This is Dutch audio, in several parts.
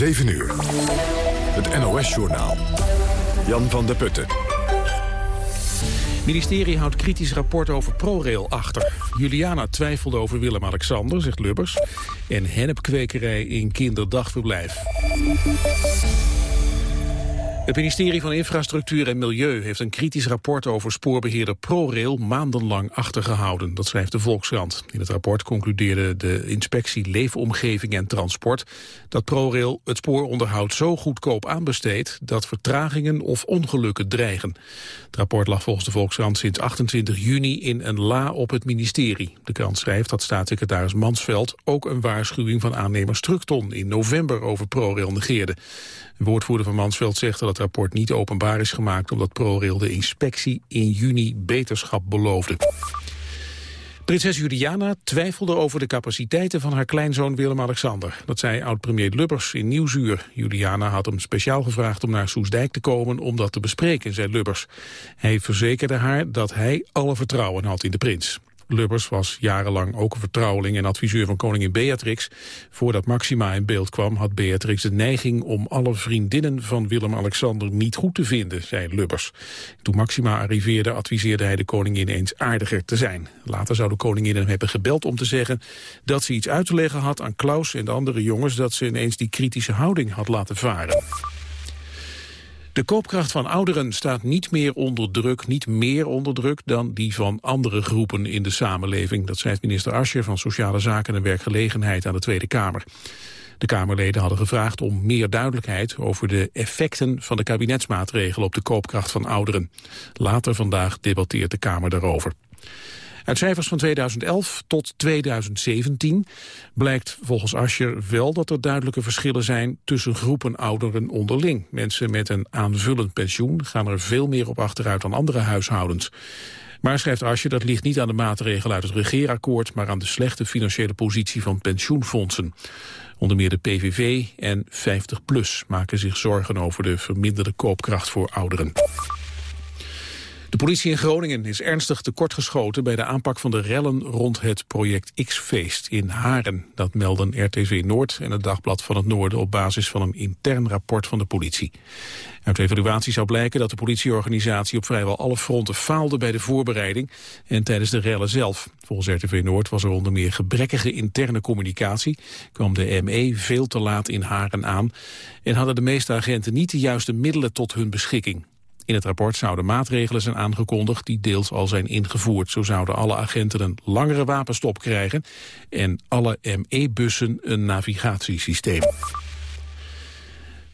7 uur. Het NOS-journaal. Jan van der Putten. Ministerie houdt kritisch rapport over ProRail achter. Juliana twijfelde over Willem-Alexander, zegt Lubbers. En hennepkwekerij in kinderdagverblijf. Het ministerie van Infrastructuur en Milieu heeft een kritisch rapport over spoorbeheerder ProRail maandenlang achtergehouden. Dat schrijft de Volkskrant. In het rapport concludeerde de inspectie Leefomgeving en Transport dat ProRail het spooronderhoud zo goedkoop aanbesteedt dat vertragingen of ongelukken dreigen. Het rapport lag volgens de Volkskrant sinds 28 juni in een la op het ministerie. De krant schrijft dat staatssecretaris Mansveld ook een waarschuwing van aannemer Structon in november over ProRail negeerde. Een woordvoerder van Mansveld zegt dat het rapport niet openbaar is gemaakt... omdat ProRail de inspectie in juni beterschap beloofde. Prinses Juliana twijfelde over de capaciteiten van haar kleinzoon Willem-Alexander. Dat zei oud-premier Lubbers in Nieuwsuur. Juliana had hem speciaal gevraagd om naar Soesdijk te komen om dat te bespreken, zei Lubbers. Hij verzekerde haar dat hij alle vertrouwen had in de prins. Lubbers was jarenlang ook een vertrouweling en adviseur van koningin Beatrix. Voordat Maxima in beeld kwam had Beatrix de neiging om alle vriendinnen van Willem-Alexander niet goed te vinden, zei Lubbers. Toen Maxima arriveerde adviseerde hij de koningin eens aardiger te zijn. Later zou de koningin hem hebben gebeld om te zeggen dat ze iets uit te leggen had aan Klaus en de andere jongens dat ze ineens die kritische houding had laten varen. De koopkracht van ouderen staat niet meer onder druk, niet meer onder druk dan die van andere groepen in de samenleving. Dat schrijft minister Ascher van Sociale Zaken en Werkgelegenheid aan de Tweede Kamer. De Kamerleden hadden gevraagd om meer duidelijkheid over de effecten van de kabinetsmaatregelen op de koopkracht van ouderen. Later vandaag debatteert de Kamer daarover. Uit cijfers van 2011 tot 2017 blijkt volgens Ascher wel dat er duidelijke verschillen zijn tussen groepen ouderen onderling. Mensen met een aanvullend pensioen gaan er veel meer op achteruit dan andere huishoudens. Maar schrijft Ascher dat ligt niet aan de maatregelen uit het regeerakkoord, maar aan de slechte financiële positie van pensioenfondsen. Onder meer de PVV en 50PLUS maken zich zorgen over de verminderde koopkracht voor ouderen. De politie in Groningen is ernstig tekortgeschoten bij de aanpak van de rellen rond het project X-feest in Haren. Dat melden RTV Noord en het Dagblad van het Noorden op basis van een intern rapport van de politie. Uit de evaluatie zou blijken dat de politieorganisatie op vrijwel alle fronten faalde bij de voorbereiding en tijdens de rellen zelf. Volgens RTV Noord was er onder meer gebrekkige interne communicatie, kwam de ME veel te laat in Haren aan en hadden de meeste agenten niet de juiste middelen tot hun beschikking. In het rapport zouden maatregelen zijn aangekondigd die deels al zijn ingevoerd. Zo zouden alle agenten een langere wapenstop krijgen en alle ME-bussen een navigatiesysteem.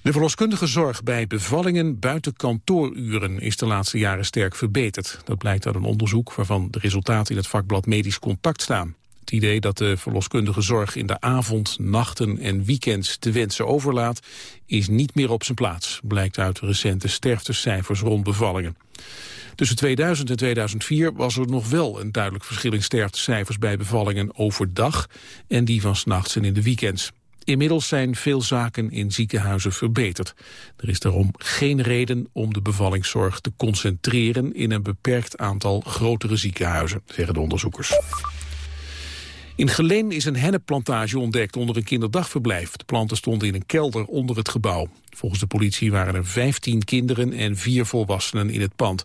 De verloskundige zorg bij bevallingen buiten kantooruren is de laatste jaren sterk verbeterd. Dat blijkt uit een onderzoek waarvan de resultaten in het vakblad Medisch Contact staan. Het idee dat de verloskundige zorg in de avond, nachten en weekends te wensen overlaat, is niet meer op zijn plaats, blijkt uit recente sterftecijfers rond bevallingen. Tussen 2000 en 2004 was er nog wel een duidelijk verschil in sterftecijfers bij bevallingen overdag en die van s'nachts en in de weekends. Inmiddels zijn veel zaken in ziekenhuizen verbeterd. Er is daarom geen reden om de bevallingszorg te concentreren in een beperkt aantal grotere ziekenhuizen, zeggen de onderzoekers. In Geleen is een hennepplantage ontdekt onder een kinderdagverblijf. De planten stonden in een kelder onder het gebouw. Volgens de politie waren er 15 kinderen en vier volwassenen in het pand.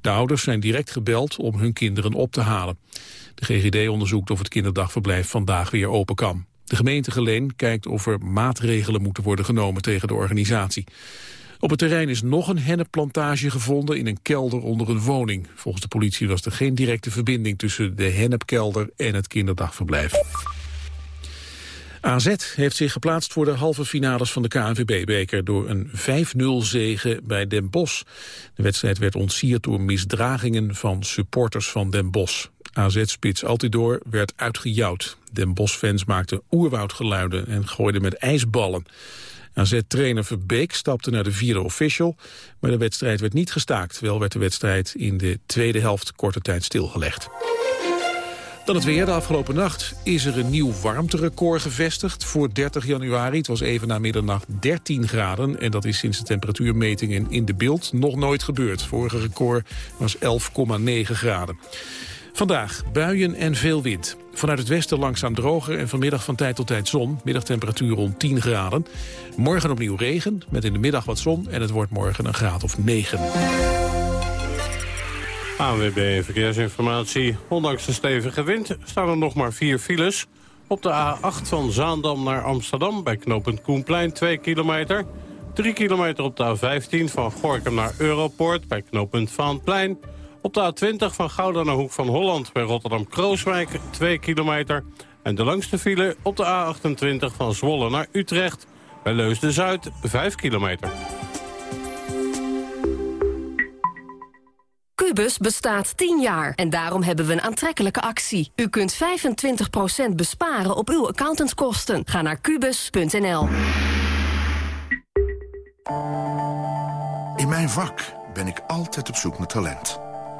De ouders zijn direct gebeld om hun kinderen op te halen. De GGD onderzoekt of het kinderdagverblijf vandaag weer open kan. De gemeente Geleen kijkt of er maatregelen moeten worden genomen tegen de organisatie. Op het terrein is nog een hennepplantage gevonden in een kelder onder een woning. Volgens de politie was er geen directe verbinding tussen de hennepkelder en het kinderdagverblijf. AZ heeft zich geplaatst voor de halve finales van de KNVB-beker... door een 5-0 zege bij Den Bosch. De wedstrijd werd ontsierd door misdragingen van supporters van Den Bosch. AZ-spits Altidor werd uitgejouwd. Den Bosch-fans maakten oerwoudgeluiden en gooiden met ijsballen. AZ-trainer Verbeek stapte naar de vierde official, maar de wedstrijd werd niet gestaakt. Wel werd de wedstrijd in de tweede helft korte tijd stilgelegd. Dan het weer. De afgelopen nacht is er een nieuw warmterecord gevestigd voor 30 januari. Het was even na middernacht 13 graden en dat is sinds de temperatuurmetingen in de beeld nog nooit gebeurd. Vorige record was 11,9 graden. Vandaag buien en veel wind. Vanuit het westen langzaam droger en vanmiddag van tijd tot tijd zon. Middagtemperatuur rond 10 graden. Morgen opnieuw regen, met in de middag wat zon... en het wordt morgen een graad of 9. AWB Verkeersinformatie. Ondanks de stevige wind staan er nog maar vier files. Op de A8 van Zaandam naar Amsterdam bij knooppunt Koenplein 2 kilometer. 3 kilometer op de A15 van Gorkum naar Europoort bij knooppunt Vaanplein. Op de A20 van Gouda naar Hoek van Holland bij Rotterdam-Krooswijk 2 kilometer. En de langste file op de A28 van Zwolle naar Utrecht bij Leusden-Zuid 5 kilometer. Cubus bestaat 10 jaar en daarom hebben we een aantrekkelijke actie. U kunt 25% besparen op uw accountantskosten. Ga naar kubus.nl. In mijn vak ben ik altijd op zoek naar talent.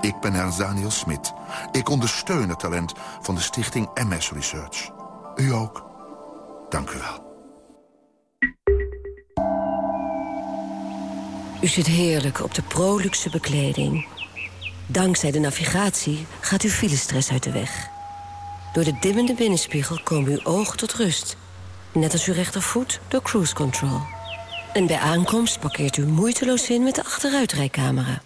Ik ben Ernst Daniel Smit. Ik ondersteun het talent van de stichting MS Research. U ook. Dank u wel. U zit heerlijk op de proluxe bekleding. Dankzij de navigatie gaat uw filestress uit de weg. Door de dimmende binnenspiegel komen uw ogen tot rust. Net als uw rechtervoet door cruise control. En bij aankomst parkeert u moeiteloos in met de achteruitrijcamera.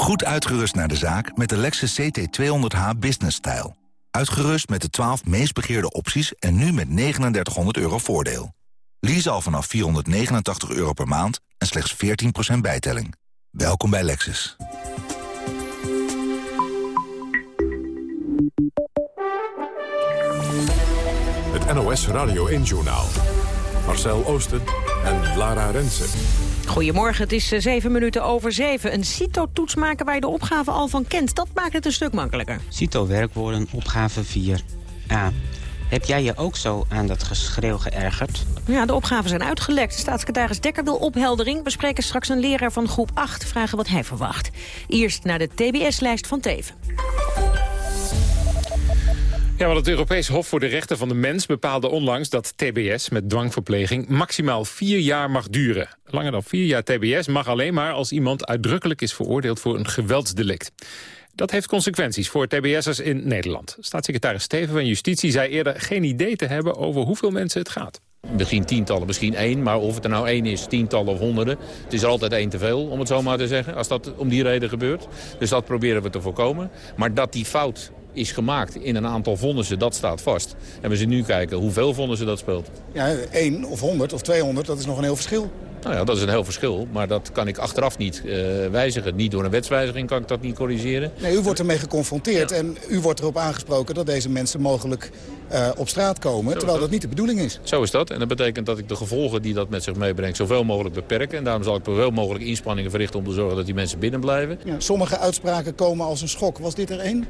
Goed uitgerust naar de zaak met de Lexus CT200h Business Style. Uitgerust met de 12 meest begeerde opties en nu met 3900 euro voordeel. Lease al vanaf 489 euro per maand en slechts 14% bijtelling. Welkom bij Lexus. Het NOS Radio 1-journaal. Marcel Oosten en Lara Rensen. Goedemorgen, het is eh, zeven minuten over zeven. Een CITO-toets maken waar je de opgave al van kent, dat maakt het een stuk makkelijker. CITO-werkwoorden, opgave 4a. Heb jij je ook zo aan dat geschreeuw geërgerd? Ja, de opgaven zijn uitgelekt. Staatssecretaris Dekker wil opheldering. We spreken straks een leraar van groep 8, vragen wat hij verwacht. Eerst naar de TBS-lijst van Teven. Ja, want het Europees Hof voor de Rechten van de Mens bepaalde onlangs dat TBS met dwangverpleging maximaal vier jaar mag duren. Langer dan vier jaar TBS mag alleen maar als iemand uitdrukkelijk is veroordeeld voor een geweldsdelict. Dat heeft consequenties voor TBS'ers in Nederland. Staatssecretaris Steven van Justitie zei eerder geen idee te hebben over hoeveel mensen het gaat. Misschien tientallen, misschien één. Maar of het er nou één is, tientallen of honderden. Het is altijd één te veel, om het zo maar te zeggen. Als dat om die reden gebeurt. Dus dat proberen we te voorkomen. Maar dat die fout is gemaakt in een aantal vonnissen, dat staat vast. En we zien nu kijken hoeveel vonnissen dat speelt. Ja, één of honderd of 200, dat is nog een heel verschil. Nou ja, dat is een heel verschil, maar dat kan ik achteraf niet uh, wijzigen. Niet door een wetswijziging kan ik dat niet corrigeren. Nee, u wordt ermee geconfronteerd en u wordt erop aangesproken dat deze mensen mogelijk uh, op straat komen, terwijl dat. dat niet de bedoeling is. Zo is dat en dat betekent dat ik de gevolgen die dat met zich meebrengt zoveel mogelijk beperken. En daarom zal ik zoveel mogelijk inspanningen verrichten om te zorgen dat die mensen binnen blijven. Ja, sommige uitspraken komen als een schok. Was dit er één?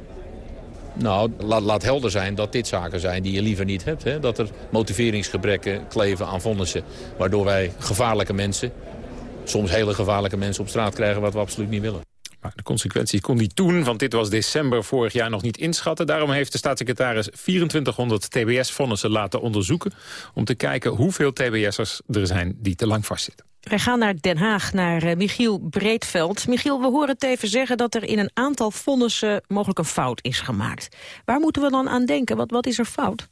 Nou, laat, laat, helder zijn dat dit zaken zijn die je liever niet hebt. Hè? Dat er motiveringsgebrekken kleven aan vonnissen. Waardoor wij gevaarlijke mensen, soms hele gevaarlijke mensen op straat krijgen... wat we absoluut niet willen. Maar de consequenties kon hij toen, want dit was december vorig jaar, nog niet inschatten. Daarom heeft de staatssecretaris 2400 TBS-vonnissen laten onderzoeken... om te kijken hoeveel TBS'ers er zijn die te lang vastzitten. Wij gaan naar Den Haag, naar uh, Michiel Breedveld. Michiel, we horen het even zeggen dat er in een aantal vonnissen mogelijk een fout is gemaakt. Waar moeten we dan aan denken? Wat, wat is er fout?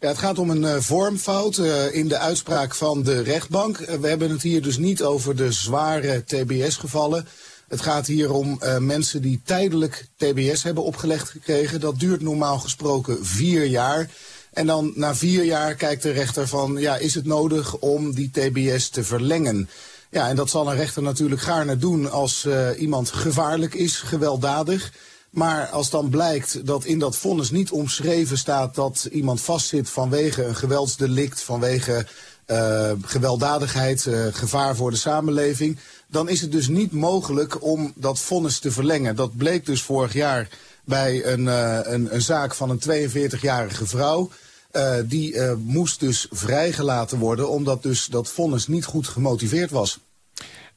Ja, het gaat om een uh, vormfout uh, in de uitspraak van de rechtbank. we hebben het hier dus niet over de zware TBS-gevallen. Het gaat hier om mensen die tijdelijk TBS hebben opgelegd gekregen. Dat duurt normaal gesproken vier jaar. En dan na vier jaar kijkt de rechter van, ja, is het nodig om die TBS te verlengen? Ja, en dat zal een rechter natuurlijk gaarne doen als uh, iemand gevaarlijk is, gewelddadig. Maar als dan blijkt dat in dat vonnis niet omschreven staat dat iemand vastzit vanwege een geweldsdelict, vanwege uh, gewelddadigheid, uh, gevaar voor de samenleving, dan is het dus niet mogelijk om dat vonnis te verlengen. Dat bleek dus vorig jaar bij een, uh, een, een zaak van een 42-jarige vrouw. Uh, die uh, moest dus vrijgelaten worden... omdat dus dat vonnis niet goed gemotiveerd was.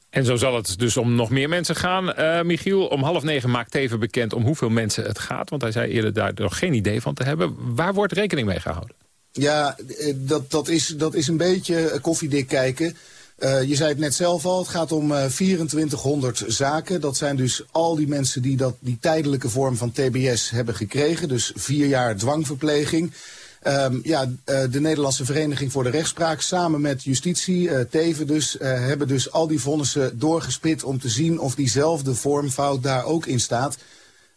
En zo zal het dus om nog meer mensen gaan. Michiel, om half negen maakt even bekend om hoeveel mensen het gaat. Want hij zei eerder daar nog geen idee van te hebben. Waar wordt rekening mee gehouden? Ja, dat, dat, is, dat is een beetje koffiedik kijken. Uh, je zei het net zelf al, het gaat om uh, 2400 zaken. Dat zijn dus al die mensen die dat, die tijdelijke vorm van TBS hebben gekregen. Dus vier jaar dwangverpleging. Um, ja, uh, de Nederlandse Vereniging voor de Rechtspraak samen met justitie, Teven dus, hebben dus al die vonnissen doorgespit om te zien of diezelfde vormfout daar ook in staat.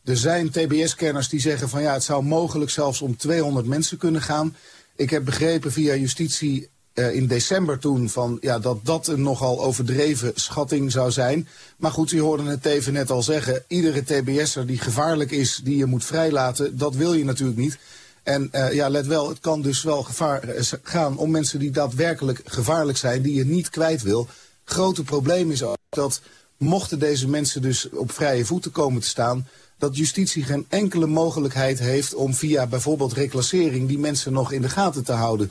Er zijn TBS-kenners die zeggen van ja, het zou mogelijk zelfs om 200 mensen kunnen gaan. Ik heb begrepen via justitie uh, in december toen van, ja, dat dat een nogal overdreven schatting zou zijn. Maar goed, u hoorde het even net al zeggen. Iedere TBS'er die gevaarlijk is, die je moet vrijlaten, dat wil je natuurlijk niet. En uh, ja, let wel, het kan dus wel gevaar gaan om mensen die daadwerkelijk gevaarlijk zijn, die je niet kwijt wil. Grote probleem is ook dat mochten deze mensen dus op vrije voeten komen te staan, dat justitie geen enkele mogelijkheid heeft om via bijvoorbeeld reclassering die mensen nog in de gaten te houden.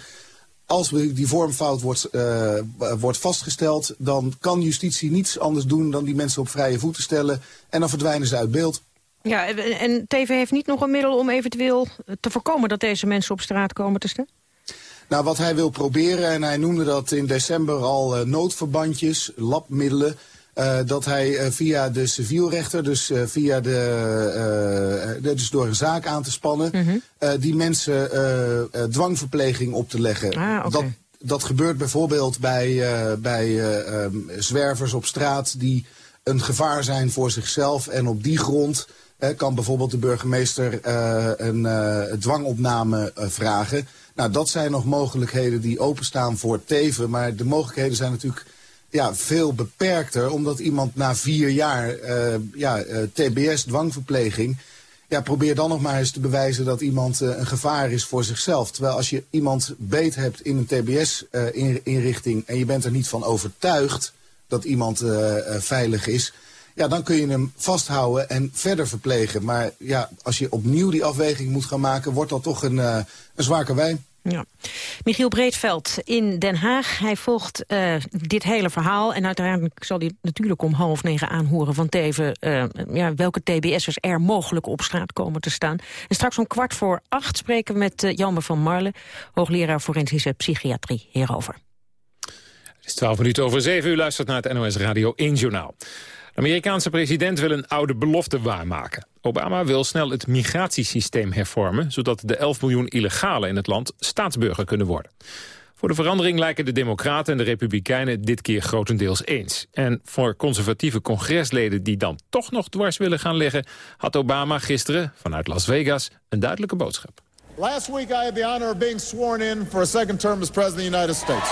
Als die vormfout wordt, uh, wordt vastgesteld, dan kan justitie niets anders doen dan die mensen op vrije voeten stellen en dan verdwijnen ze uit beeld. Ja, en TV heeft niet nog een middel om eventueel te voorkomen dat deze mensen op straat komen te staan? Nou, wat hij wil proberen, en hij noemde dat in december al uh, noodverbandjes, labmiddelen... Uh, dat hij uh, via de civielrechter, dus uh, via de, dus door een zaak aan te spannen, mm -hmm. die mensen dwangverpleging op te leggen. Ah, okay. dat, dat gebeurt bijvoorbeeld bij, bij um, zwervers op straat die een gevaar zijn voor zichzelf en op die grond kan bijvoorbeeld de burgemeester een dwangopname vragen. Nou, dat zijn nog mogelijkheden die openstaan voor Teven, maar de mogelijkheden zijn natuurlijk ja, veel beperkter. Omdat iemand na vier jaar uh, ja, uh, TBS, dwangverpleging... Ja, probeer dan nog maar eens te bewijzen dat iemand uh, een gevaar is voor zichzelf. Terwijl als je iemand beet hebt in een TBS-inrichting... en je bent er niet van overtuigd dat iemand veilig is... ja, dan kun je hem vasthouden en verder verplegen. Maar ja, als je opnieuw die afweging moet gaan maken... wordt dat toch een, een zwaar karwei. Ja. Michiel Breedveld in Den Haag. Hij volgt uh, dit hele verhaal. En uiteindelijk zal hij natuurlijk om half negen aanhoren van Teven... Uh, ja, welke TBS'ers er mogelijk op straat komen te staan. En straks om kwart voor acht spreken we met uh, van Marle... hoogleraar forensische psychiatrie hierover. Het is twaalf minuten over zeven. U luistert naar het NOS Radio 1 Journaal. De Amerikaanse president wil een oude belofte waarmaken. Obama wil snel het migratiesysteem hervormen... zodat de 11 miljoen illegalen in het land staatsburger kunnen worden. Voor de verandering lijken de Democraten en de Republikeinen dit keer grotendeels eens. En voor conservatieve congresleden die dan toch nog dwars willen gaan liggen... had Obama gisteren vanuit Las Vegas een duidelijke boodschap. Last week I had the honor of being sworn in for a second term as president of the United States.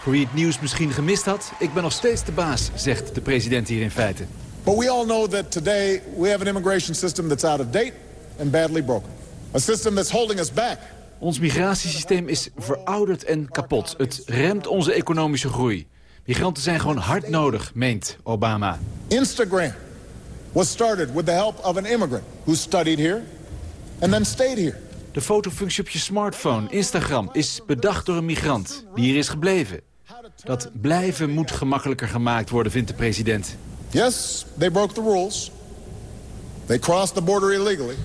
Voor wie het nieuws misschien gemist had, ik ben nog steeds de baas, zegt de president hier in feite. But we all know that today we have an immigration system that's out of date and badly broken. A system that's holding us back. Ons migratiesysteem is verouderd en kapot. Het remt onze economische groei. Migranten zijn gewoon hard nodig, meent Obama. Instagram was started with the help of an immigrant who studied here and then stayed here. De fotofunctie op je smartphone, Instagram, is bedacht door een migrant die hier is gebleven. Dat blijven moet gemakkelijker gemaakt worden, vindt de president. Yes, they broke the rules. They crossed the border illegally.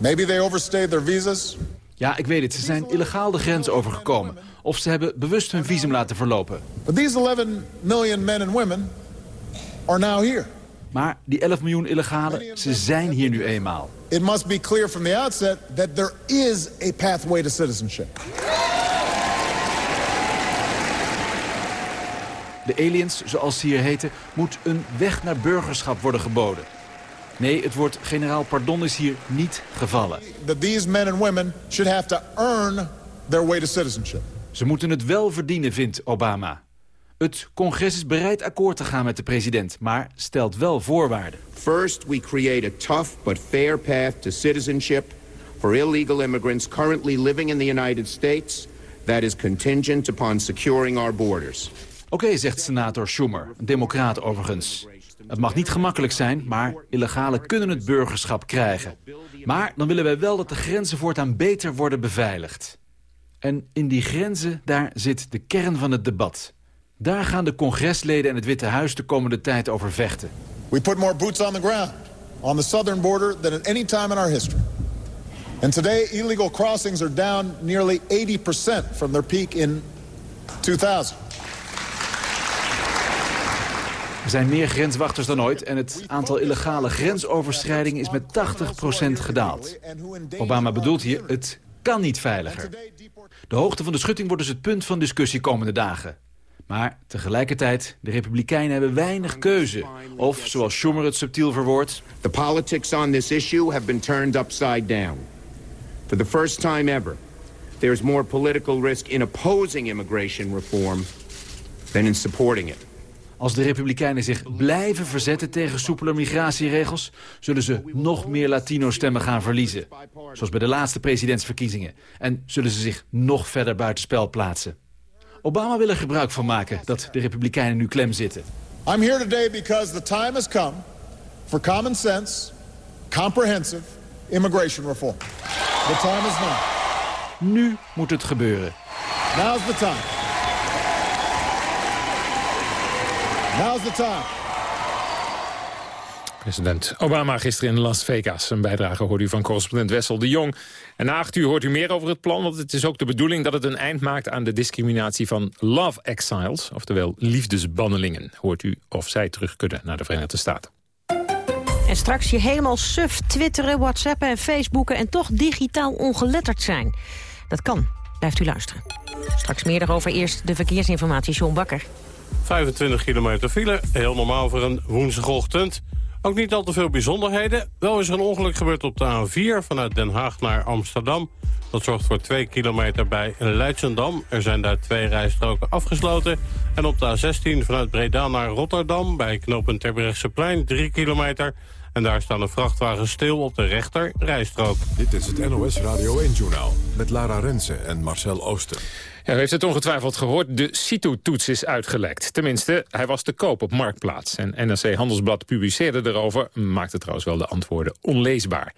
Maybe they overstayed their visas. Ja, ik weet het. Ze zijn illegaal de grens overgekomen. Of ze hebben bewust hun visum laten verlopen. But these 11 million men and women are now here. Maar die 11 miljoen illegalen, ze zijn hier nu eenmaal. It must be clear from the outset that there is a pathway to citizenship. De aliens, zoals ze hier heten, moet een weg naar burgerschap worden geboden. Nee, het woord generaal pardon is hier niet gevallen. That these men and women should have to earn their way to citizenship. Ze moeten het wel verdienen, vindt Obama. Het congres is bereid akkoord te gaan met de president, maar stelt wel voorwaarden. First, we create a tough but fair path to citizenship for illegal immigrants currently living in the United States that is contingent upon securing our borders. Oké, zegt senator Schumer, een democraat overigens. Het mag niet gemakkelijk zijn, maar illegalen kunnen het burgerschap krijgen. Maar dan willen wij wel dat de grenzen voortaan beter worden beveiligd. En in die grenzen, daar zit de kern van het debat. Daar gaan de congresleden en het Witte Huis de komende tijd over vechten. We put more boots on the ground on the southern border than at any time in our history. And today, illegal crossings are down nearly 80% from their peak in 2000. Er zijn meer grenswachters dan ooit en het aantal illegale grensoverschrijdingen is met 80% gedaald. Obama bedoelt hier, het kan niet veiliger. De hoogte van de schutting wordt dus het punt van discussie komende dagen. Maar tegelijkertijd, de Republikeinen hebben weinig keuze. Of, zoals Schumer het subtiel verwoordt... The politics on this issue have been turned upside down. For the first time ever, there's more political risk in opposing immigration reform than in supporting it. Als de Republikeinen zich blijven verzetten tegen soepele migratieregels... zullen ze nog meer Latino-stemmen gaan verliezen. Zoals bij de laatste presidentsverkiezingen. En zullen ze zich nog verder buitenspel plaatsen. Obama wil er gebruik van maken dat de Republikeinen nu klem zitten. I'm here today because the time has come for common sense, comprehensive immigration reform. The time is now. Nu moet het gebeuren. Now's the time. Now's the time. President Obama gisteren in Las Vegas. Een bijdrage hoort u van correspondent Wessel de Jong. En na acht uur hoort u meer over het plan... want het is ook de bedoeling dat het een eind maakt aan de discriminatie van love exiles... oftewel liefdesbannelingen. Hoort u of zij terug kunnen naar de Verenigde Staten. En straks je helemaal suf twitteren, whatsappen en facebooken... en toch digitaal ongeletterd zijn. Dat kan. Blijft u luisteren. Straks meer daarover. Eerst de verkeersinformatie, John Bakker. 25 kilometer file, heel normaal voor een woensdagochtend. Ook niet al te veel bijzonderheden. Wel is er een ongeluk gebeurd op de A4 vanuit Den Haag naar Amsterdam. Dat zorgt voor 2 kilometer bij Leidsendam. Er zijn daar twee rijstroken afgesloten. En op de A16 vanuit Breda naar Rotterdam bij knooppunt Terbrechtseplein 3 kilometer. En daar staan de vrachtwagens stil op de rechter rijstrook. Dit is het NOS Radio 1-journaal met Lara Rensen en Marcel Ooster. Ja, u heeft het ongetwijfeld gehoord, de CITO-toets is uitgelekt. Tenminste, hij was te koop op Marktplaats. En NRC Handelsblad publiceerde erover, maakte trouwens wel de antwoorden onleesbaar.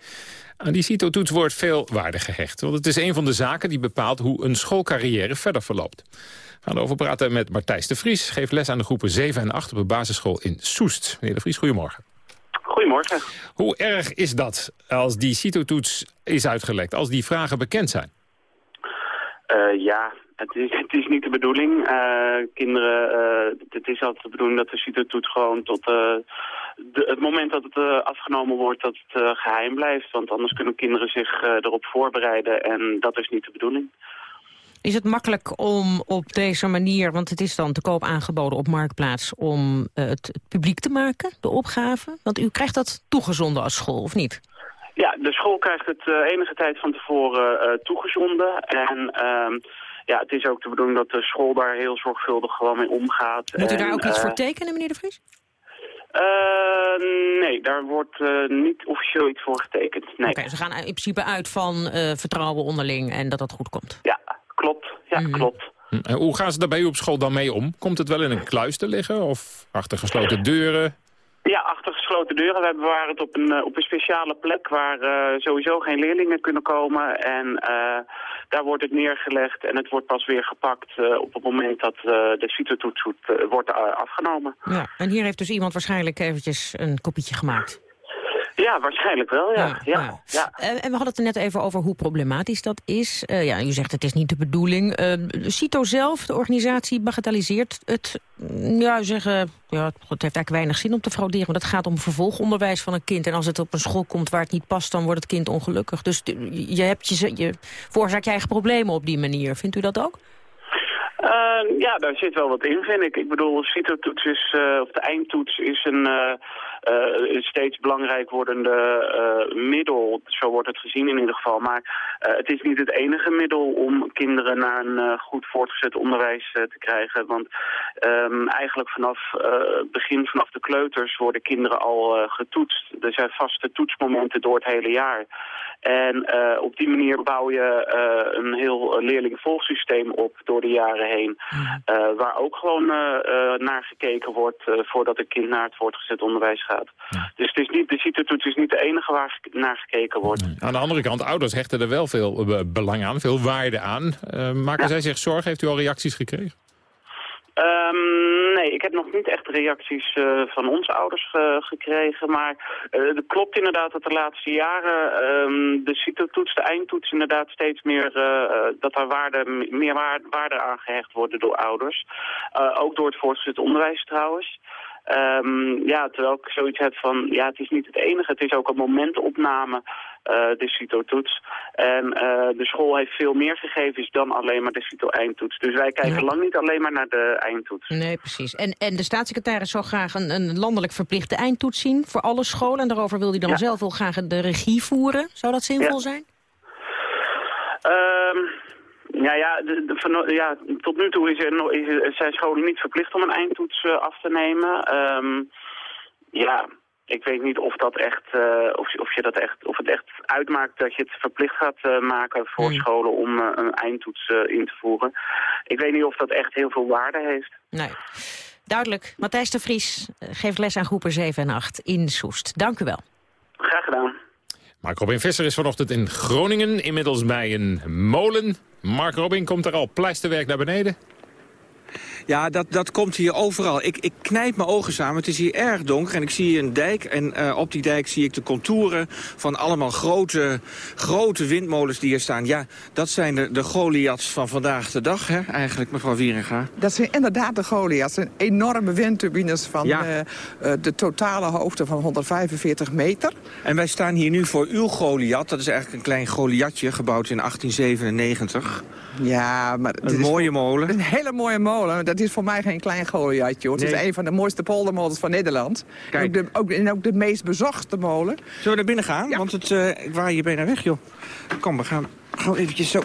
Aan die CITO-toets wordt veel waarde gehecht. Want het is een van de zaken die bepaalt hoe een schoolcarrière verder verloopt. We gaan erover praten met Martijs de Vries. Geeft les aan de groepen 7 en 8 op een basisschool in Soest. Meneer de Vries, goedemorgen. Goedemorgen. Hoe erg is dat als die CITO-toets is uitgelekt, als die vragen bekend zijn? Uh, ja, het is, niet de bedoeling. Uh, kinderen, uh, het is altijd de bedoeling dat de CITO-toets gewoon tot het moment dat het afgenomen wordt, dat het geheim blijft. Want anders kunnen kinderen zich erop voorbereiden en dat is niet de bedoeling. Is het makkelijk om op deze manier, want het is dan te koop aangeboden op Marktplaats... om het, het publiek te maken, de opgave? Want u krijgt dat toegezonden als school, of niet? Ja, de school krijgt het uh, enige tijd van tevoren uh, toegezonden. En uh, ja, het is ook de bedoeling dat de school daar heel zorgvuldig gewoon mee omgaat. Moet u en, daar ook iets voor tekenen, meneer De Vries? nee, daar wordt niet officieel iets voor getekend. Nee. Oké, okay, ze gaan in principe uit van vertrouwen onderling en dat dat goed komt. Ja, klopt. Ja, mm. klopt. En hoe gaan ze daar bij u op school dan mee om? Komt het wel in een kluis te liggen of achter gesloten deuren? Ja, achter gesloten deuren. Wij bewaren het op een, op een speciale plek waar uh, sowieso geen leerlingen kunnen komen. En uh, daar wordt het neergelegd en het wordt pas weer gepakt op het moment dat de CITO-toets wordt afgenomen. Ja, en hier heeft dus iemand waarschijnlijk eventjes een kopietje gemaakt. Ja, waarschijnlijk wel, ja. ja, ja, ja. Uh, en we hadden het er net even over hoe problematisch dat is. Uh, ja, u zegt het is niet de bedoeling. Uh, CITO zelf, de organisatie, bagatelliseert het. Ja, zeggen, ja, het heeft eigenlijk weinig zin om te frauderen. Want het gaat om vervolgonderwijs van een kind. En als het op een school komt waar het niet past, dan wordt het kind ongelukkig. Dus je, hebt je, je veroorzaakt je eigen problemen op die manier. Vindt u dat ook? Uh, ja, daar zit wel wat in, vind ik. Ik bedoel, de CITO-toets is, uh, of de eindtoets is een, uh, een steeds belangrijk wordende middel. Zo wordt het gezien in ieder geval. Maar het is niet het enige middel om kinderen naar een goed voortgezet onderwijs te krijgen. Want um, eigenlijk vanaf begin, vanaf de kleuters, worden kinderen al getoetst. Er zijn vaste toetsmomenten door het hele jaar. En uh, op die manier bouw je uh, een heel leerlingvolgsysteem op door de jaren heen. Uh, waar ook gewoon naar gekeken wordt voordat een kind naar het voortgezet onderwijs gaat. Dus het is niet, de CITO-toets is niet de enige waar naar gekeken wordt. Aan de andere kant, ouders hechten er wel veel belang aan, veel waarde aan. maken zij zich zorgen? Heeft u al reacties gekregen? Um, nee, ik heb nog niet echt reacties uh, van onze ouders uh, gekregen. Maar uh, het klopt inderdaad dat de laatste jaren um, de CITO-toets, de eindtoets inderdaad steeds meer, dat daar waarde, meer waarde, aan gehecht worden door ouders. ook door het voortgezet onderwijs trouwens. Um, ja, terwijl ik zoiets heb van, ja, het is niet het enige. Het is ook een momentopname, de CITO-toets. En uh, de school heeft veel meer gegevens dan alleen maar de CITO-eindtoets. Dus wij kijken lang niet alleen maar naar de eindtoets. Nee, precies. En, en de staatssecretaris zou graag een, een landelijk verplichte eindtoets zien voor alle scholen. En daarover wil hij dan ja. zelf wel graag de regie voeren. Zou dat zinvol ja. zijn? Um, ja, ja, de, de, van, ja, tot nu toe is er, is er, zijn scholen niet verplicht om een eindtoets uh, af te nemen. Um, ja, ik weet niet of dat echt, uh, of, of, je dat echt, of het echt uitmaakt dat je het verplicht gaat uh, maken voor mm. scholen om uh, een eindtoets in te voeren. Ik weet niet of dat echt heel veel waarde heeft. Nee. Duidelijk. Matthijs de Vries geeft les aan groepen 7 en 8 in Soest. Dank u wel. Graag gedaan. Mark Robin Visser is vanochtend in Groningen, inmiddels bij een molen. Mark Robin, komt er al pleisterwerk naar beneden? Ja, dat, dat komt hier overal. Ik, ik knijp mijn ogen samen. Het is hier erg donker en ik zie hier een dijk. En uh, op die dijk zie ik de contouren van allemaal grote, grote windmolens die hier staan. Ja, dat zijn de, de Goliaths van vandaag de dag, hè, eigenlijk, mevrouw Wieringa. Dat zijn inderdaad de Goliaths. Een enorme windturbines van ja. uh, uh, de totale hoogte van 145 meter. En wij staan hier nu voor uw Goliath. Dat is eigenlijk een klein Goliathje, gebouwd in 1897. Ja, maar... Een mooie molen. Een hele mooie molen. Dat is voor mij geen klein Goliathje, hoor. Nee. Het is een van de mooiste poldermolens van Nederland. Kijk. Ook de, ook, en ook de meest bezochte molen. Zullen we naar binnen gaan? Ja. Want het, uh, ik waai hier bijna weg, joh. Kom, we gaan gewoon eventjes zo...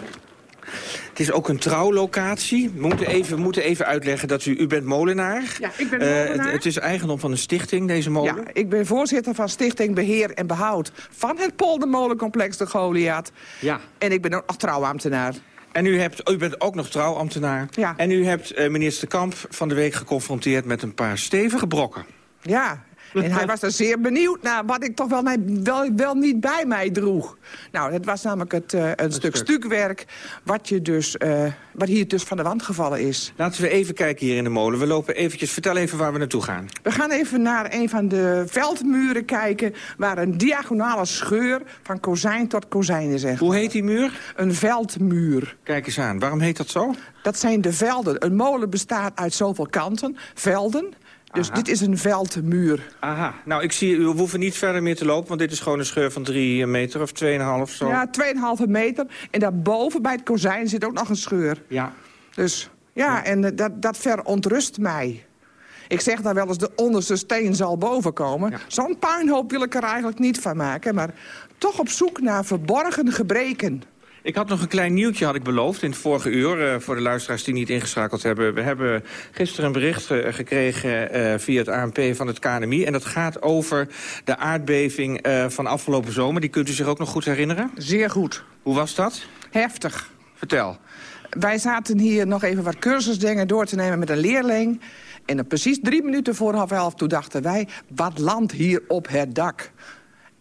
Het is ook een trouwlocatie. We moeten even, we moeten even uitleggen dat u, u bent molenaar. Ja, ik ben molenaar. Uh, het, het, is eigendom van een stichting, deze molen. Ja, ik ben voorzitter van Stichting Beheer en Behoud... van het poldermolencomplex de Goliath. Ja. En ik ben ook trouwambtenaar. En u, hebt, u bent ook nog trouwambtenaar. Ja. En u hebt uh, minister Kamp van de week geconfronteerd met een paar stevige brokken. Ja, en hij was er zeer benieuwd naar wat ik toch wel, wel, wel niet bij mij droeg. Nou, het was namelijk het, uh, een, een stuk stukwerk wat, je dus, uh, wat hier dus van de wand gevallen is. Laten we even kijken hier in de molen. We lopen eventjes, vertel even waar we naartoe gaan. We gaan even naar een van de veldmuren kijken... waar een diagonale scheur van kozijn tot kozijn is. Echt. Hoe heet die muur? Een veldmuur. Kijk eens aan. Waarom heet dat zo? Dat zijn de velden. Een molen bestaat uit zoveel kanten, velden... Dus Aha. dit is een veldmuur. Aha. Nou, ik zie, we hoeven niet verder meer te lopen... want dit is gewoon een scheur van drie meter of 2,5 zo. Ja, 2,5 meter. En daarboven bij het kozijn zit ook nog een scheur. Ja. Dus ja, ja. en uh, dat, dat verontrust mij. Ik zeg daar wel eens, de onderste steen zal boven komen. Ja. Zo'n puinhoop wil ik er eigenlijk niet van maken. Maar toch op zoek naar verborgen gebreken. Ik had nog een klein nieuwtje had ik beloofd in het vorige uur... Uh, voor de luisteraars die niet ingeschakeld hebben. We hebben gisteren een bericht uh, gekregen uh, via het ANP van het KNMI. En dat gaat over de aardbeving van afgelopen zomer. Die kunt u zich ook nog goed herinneren? Zeer goed. Hoe was dat? Heftig. Vertel. Wij zaten hier nog even wat cursusdingen door te nemen met een leerling. En precies drie minuten voor half elf, toen dachten wij... wat landt hier op het dak?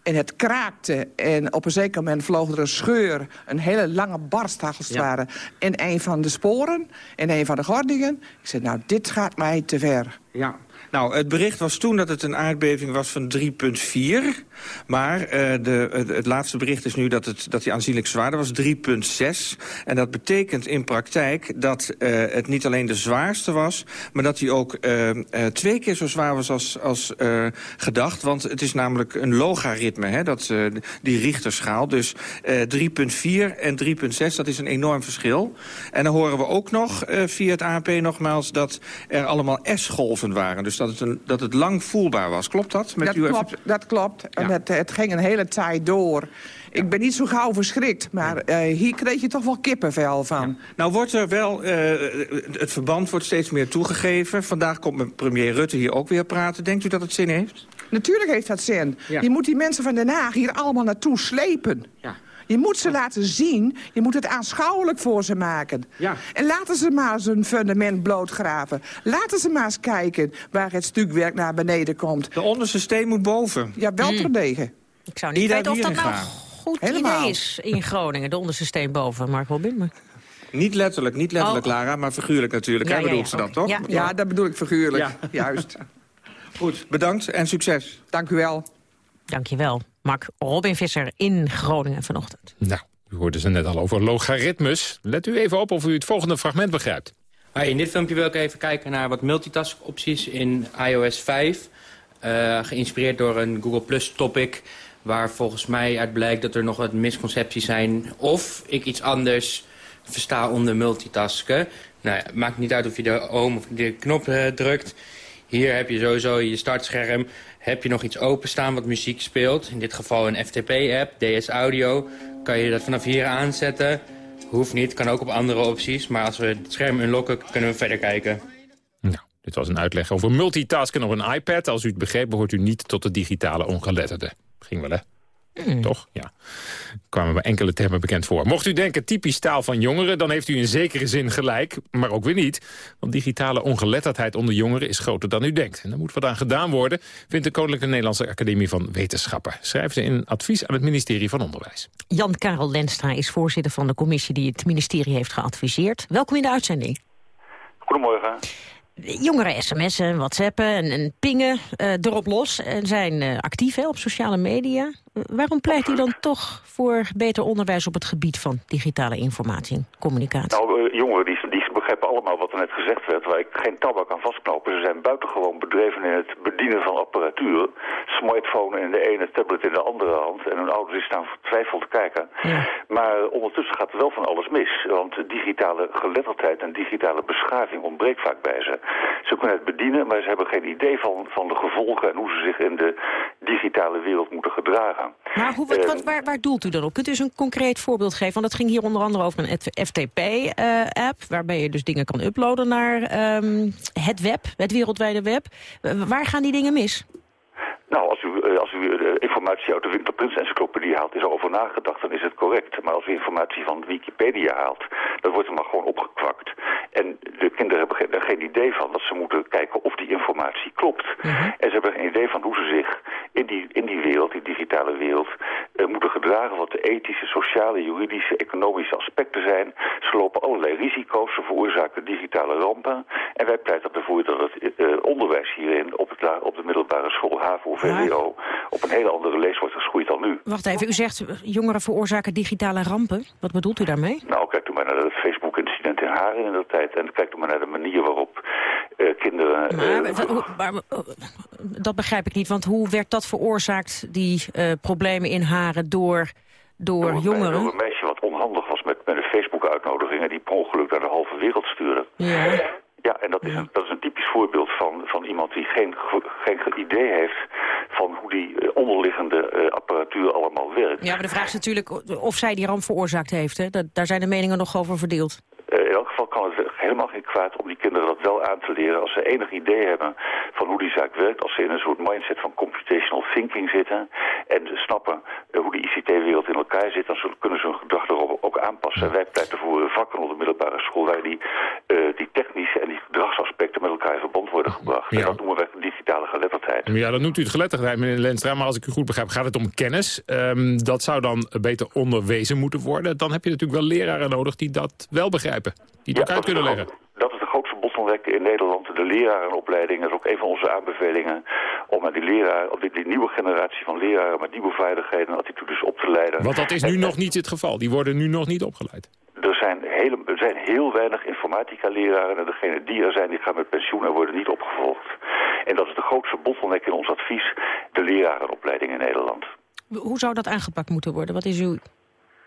En het kraakte en op een zeker moment vloog er een scheur... een hele lange barst, als het ware... in een van de sporen, in een van de gordingen. Ik zei, nou, dit gaat mij te ver. Ja, nou, het bericht was toen dat het een aardbeving was van 3,4. Maar uh, de, het, laatste bericht is nu dat, het, dat die aanzienlijk zwaarder was, 3,6. En dat betekent in praktijk dat uh, het niet alleen de zwaarste was... maar dat hij ook uh, twee keer zo zwaar was als, als gedacht. Want het is namelijk een logaritme, hè, dat, die Richterschaal. Dus 3,4 en 3,6, dat is een enorm verschil. En dan horen we ook nog via het ANP nogmaals... dat er allemaal S-golven waren. Dus dat het, een, dat het lang voelbaar was. Klopt dat? Met dat, klopt, dat klopt. En het, het ging een hele tijd door. Ik ben niet zo gauw verschrikt, maar eh, hier kreeg je toch wel kippenvel van. Nou wordt er wel, eh, het verband wordt steeds meer toegegeven. Vandaag komt premier Rutte hier ook weer praten. Denkt u dat het zin heeft? Natuurlijk heeft dat zin. Je moet die mensen van Den Haag hier allemaal naartoe slepen. Ja. Je moet ze laten zien, je moet het aanschouwelijk voor ze maken. Ja. En laten ze maar eens een fundament blootgraven. Laten ze maar eens kijken waar het stukwerk naar beneden komt. De onderste steen moet boven. Ja, wel terdege. Ik zou niet weten of dat nou een goed Helemaal. idee is in Groningen. De onderste steen boven, Mark Robin. Maar... Niet letterlijk, niet letterlijk, Oh. Lara, maar figuurlijk natuurlijk. Ja, Hij ja, bedoelt ja, ze dat, oké. toch? Ja. Ja, dat bedoel ik figuurlijk. Ja. Juist. Goed, bedankt en succes. Dank u wel. Dankjewel. Mark Robin Visser in Groningen vanochtend. Nou, u hoorde ze net al over logaritmes. Let u even op of u het volgende fragment begrijpt. In dit filmpje wil ik even kijken naar wat multitask opties in iOS 5. eh, geïnspireerd door een Google Plus topic... waar volgens mij uit blijkt dat er nog wat misconcepties zijn... of ik iets anders versta onder multitasken. Nou ja, maakt niet uit of je de home of de knop eh, drukt. Hier heb je sowieso je startscherm. Heb je nog iets openstaan wat muziek speelt? In dit geval een FTP-app, DS Audio. Kan je dat vanaf hier aanzetten? Hoeft niet, kan ook op andere opties. Maar als we het scherm unlocken, kunnen we verder kijken. Nou, dit was een uitleg over multitasken op een iPad. Als u het begreep, behoort u niet tot de digitale ongeletterden. Ging wel, hè? Toch? Ja. Kwamen bij enkele termen bekend voor. Mocht u denken typisch taal van jongeren, dan heeft u in zekere zin gelijk. Maar ook weer niet. Want digitale ongeletterdheid onder jongeren is groter dan u denkt. En daar moet wat aan gedaan worden, vindt de Koninklijke Nederlandse Academie van Wetenschappen. Schrijven ze in een advies aan het ministerie van Onderwijs. Jan-Karel Lenstra is voorzitter van de commissie die het ministerie heeft geadviseerd. Welkom in de uitzending. Goedemorgen. Jongeren sms'en, whatsappen en, en pingen eh, erop los en zijn eh, actief hè, op sociale media. Waarom pleit u dan toch voor beter onderwijs op het gebied van digitale informatie en communicatie? Nou, eh, die begrijpen allemaal wat er net gezegd werd, waar ik geen tabak aan vastknopen. Ze zijn buitengewoon bedreven in het bedienen van apparatuur. Smartphone in de ene, tablet in de andere hand. En hun ouders die staan vertwijfeld te kijken. Maar ondertussen gaat er wel van alles mis. Want digitale geletterdheid en digitale beschaving ontbreekt vaak bij ze. Ze kunnen het bedienen, maar ze hebben geen idee van, van de gevolgen en hoe ze zich in de digitale wereld moeten gedragen. Maar hoe, wat, wat, waar, waar doelt u dan op? Kunt u eens een concreet voorbeeld geven? Want het ging hier onder andere over een FTP-app... waarbij je dus dingen kan uploaden naar ehm, het web, het wereldwijde web. Waar gaan die dingen mis? Als u, eh, als u eh, informatie uit de Winterprins Encyclopedie haalt, is er over nagedacht, dan is het correct. Maar als u informatie van Wikipedia haalt, dan wordt er maar gewoon opgekwakt. En de kinderen hebben er geen idee van dat ze moeten kijken of die informatie klopt. En ze hebben geen idee van hoe ze zich in die, in die wereld, die digitale wereld, eh, moeten gedragen. Wat de ethische, sociale, juridische, economische aspecten zijn. Ze lopen allerlei risico's, ze veroorzaken digitale rampen. En wij pleiten ervoor dat het onderwijs hierin op, het, op de middelbare school, HAVO, VWO, op een hele andere lees wordt geschoeid dan nu. Wacht even, u zegt eh, jongeren veroorzaken digitale rampen. Wat bedoelt u daarmee? Nou, kijk toen maar naar het Facebook-incident in Haren in de tijd. En kijk toen maar naar de manier waarop eh, kinderen... eh, Maar, wa- hoe- maar, dat begrijp ik niet, want hoe werd dat veroorzaakt, die problemen in Haren, door, door jongeren? Door een meisje wat onhandig was met, met een Facebook-uitnodiging... en die per ongeluk naar de halve wereld stuurde. Ja. Ja, en dat is, een, dat is een typisch voorbeeld van, van iemand die geen, ge- geen ge- idee heeft... van hoe die eh, onderliggende eh, apparatuur allemaal werkt. Ja, maar de vraag is natuurlijk of zij die ramp veroorzaakt heeft. Hè? Dat, daar zijn de meningen nog over verdeeld. Eh, in elk geval kan het helemaal geen kwaad om die kinderen dat wel aan te leren. Als ze enig idee hebben van hoe die zaak werkt. Als ze in een soort mindset van computational thinking zitten. En ze snappen eh, hoe de ICT-wereld in elkaar zit. Dan kunnen ze hun gedrag erop ook aanpassen. En wij pleiten voor vakken op de middelbare school. Waar die, eh, die technische en die gedragsaspecten met elkaar in verband worden gebracht. En dat noemen wij digitale geletterdheid. Ja, dan noemt u het geletterdheid, meneer Lenstra. Maar als ik u goed begrijp, gaat het om kennis. Ehm, dat zou dan beter onderwezen moeten worden. Dan heb je natuurlijk wel leraren nodig die dat wel begrijpen. Die uit kunnen leggen. Dat is de grootste bottleneck in Nederland. De lerarenopleiding is ook een van onze aanbevelingen. Om aan die, leraar, die, die nieuwe generatie van leraren met nieuwe vaardigheden en attitudes op te leiden. Want dat is nu nog niet het geval. Die worden nu nog niet opgeleid. Er zijn, hele, er zijn heel weinig informatica-leraren en degenen die er zijn, die gaan met pensioen en worden niet opgevolgd. En dat is de grootste bottleneck in ons advies, de lerarenopleiding in Nederland. Hoe zou dat aangepakt moeten worden? Wat is uw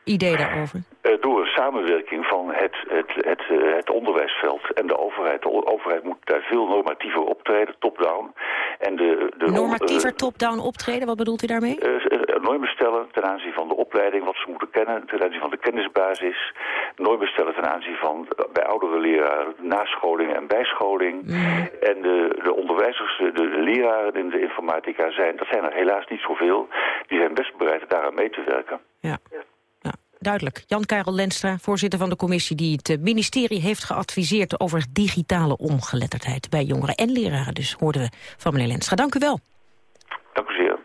idee daarover? Eh, door een samenwerking van het, het, het, eh, het onderwijsveld en de overheid. De overheid moet daar veel normatiever optreden, top-down. En de, de, Normatiever top-down optreden, wat bedoelt u daarmee? Uh, normen stellen ten aanzien van de opleiding, wat ze moeten kennen, ten aanzien van de kennisbasis. Normen stellen ten aanzien van bij oudere leraren nascholing en bijscholing. Mm. En de, de onderwijzers, de, de, leraren in de informatica zijn, dat zijn er helaas niet zoveel. Die zijn best bereid daaraan mee te werken. Ja duidelijk. Jan-Karel Lenstra, voorzitter van de commissie... die het ministerie heeft geadviseerd over digitale ongeletterdheid... bij jongeren en leraren. Dus hoorden we van meneer Lenstra. Dank u wel. Dank u zeer.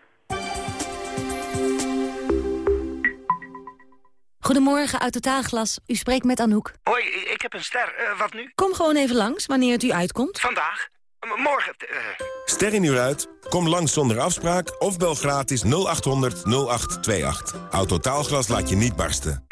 Goedemorgen, uit Totaalglas. U spreekt met Anouk. Hoi, ik heb een ster. Uh, wat nu? Kom gewoon even langs, wanneer het u uitkomt. Vandaag? Morgen? Uh... Ster in uur uit? Kom langs zonder afspraak of bel gratis 0800 0828. Autotaalglas laat je niet barsten.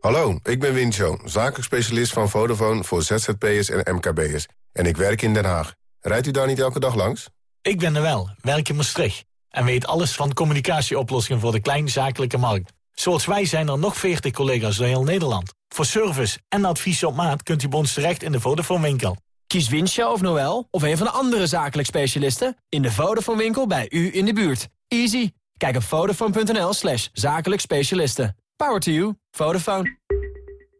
Hallo, ik ben Wincho, zakelijk specialist van Vodafone voor ZZP'ers en MKB'ers. En ik werk in Den Haag. Rijdt u daar niet elke dag langs? Ik ben er wel, werk in Maastricht. En weet alles van communicatieoplossingen voor de kleinzakelijke markt. Zoals wij zijn er nog 40 collega's door heel Nederland. Voor service en advies op maat kunt u bij ons terecht in de Vodafone winkel. Kies Winsja of Noel of een van de andere zakelijk specialisten... in de Vodafone winkel bij u in de buurt. Easy. Kijk op vodafone.nl slash zakelijk specialisten. Power to you. Vodafone.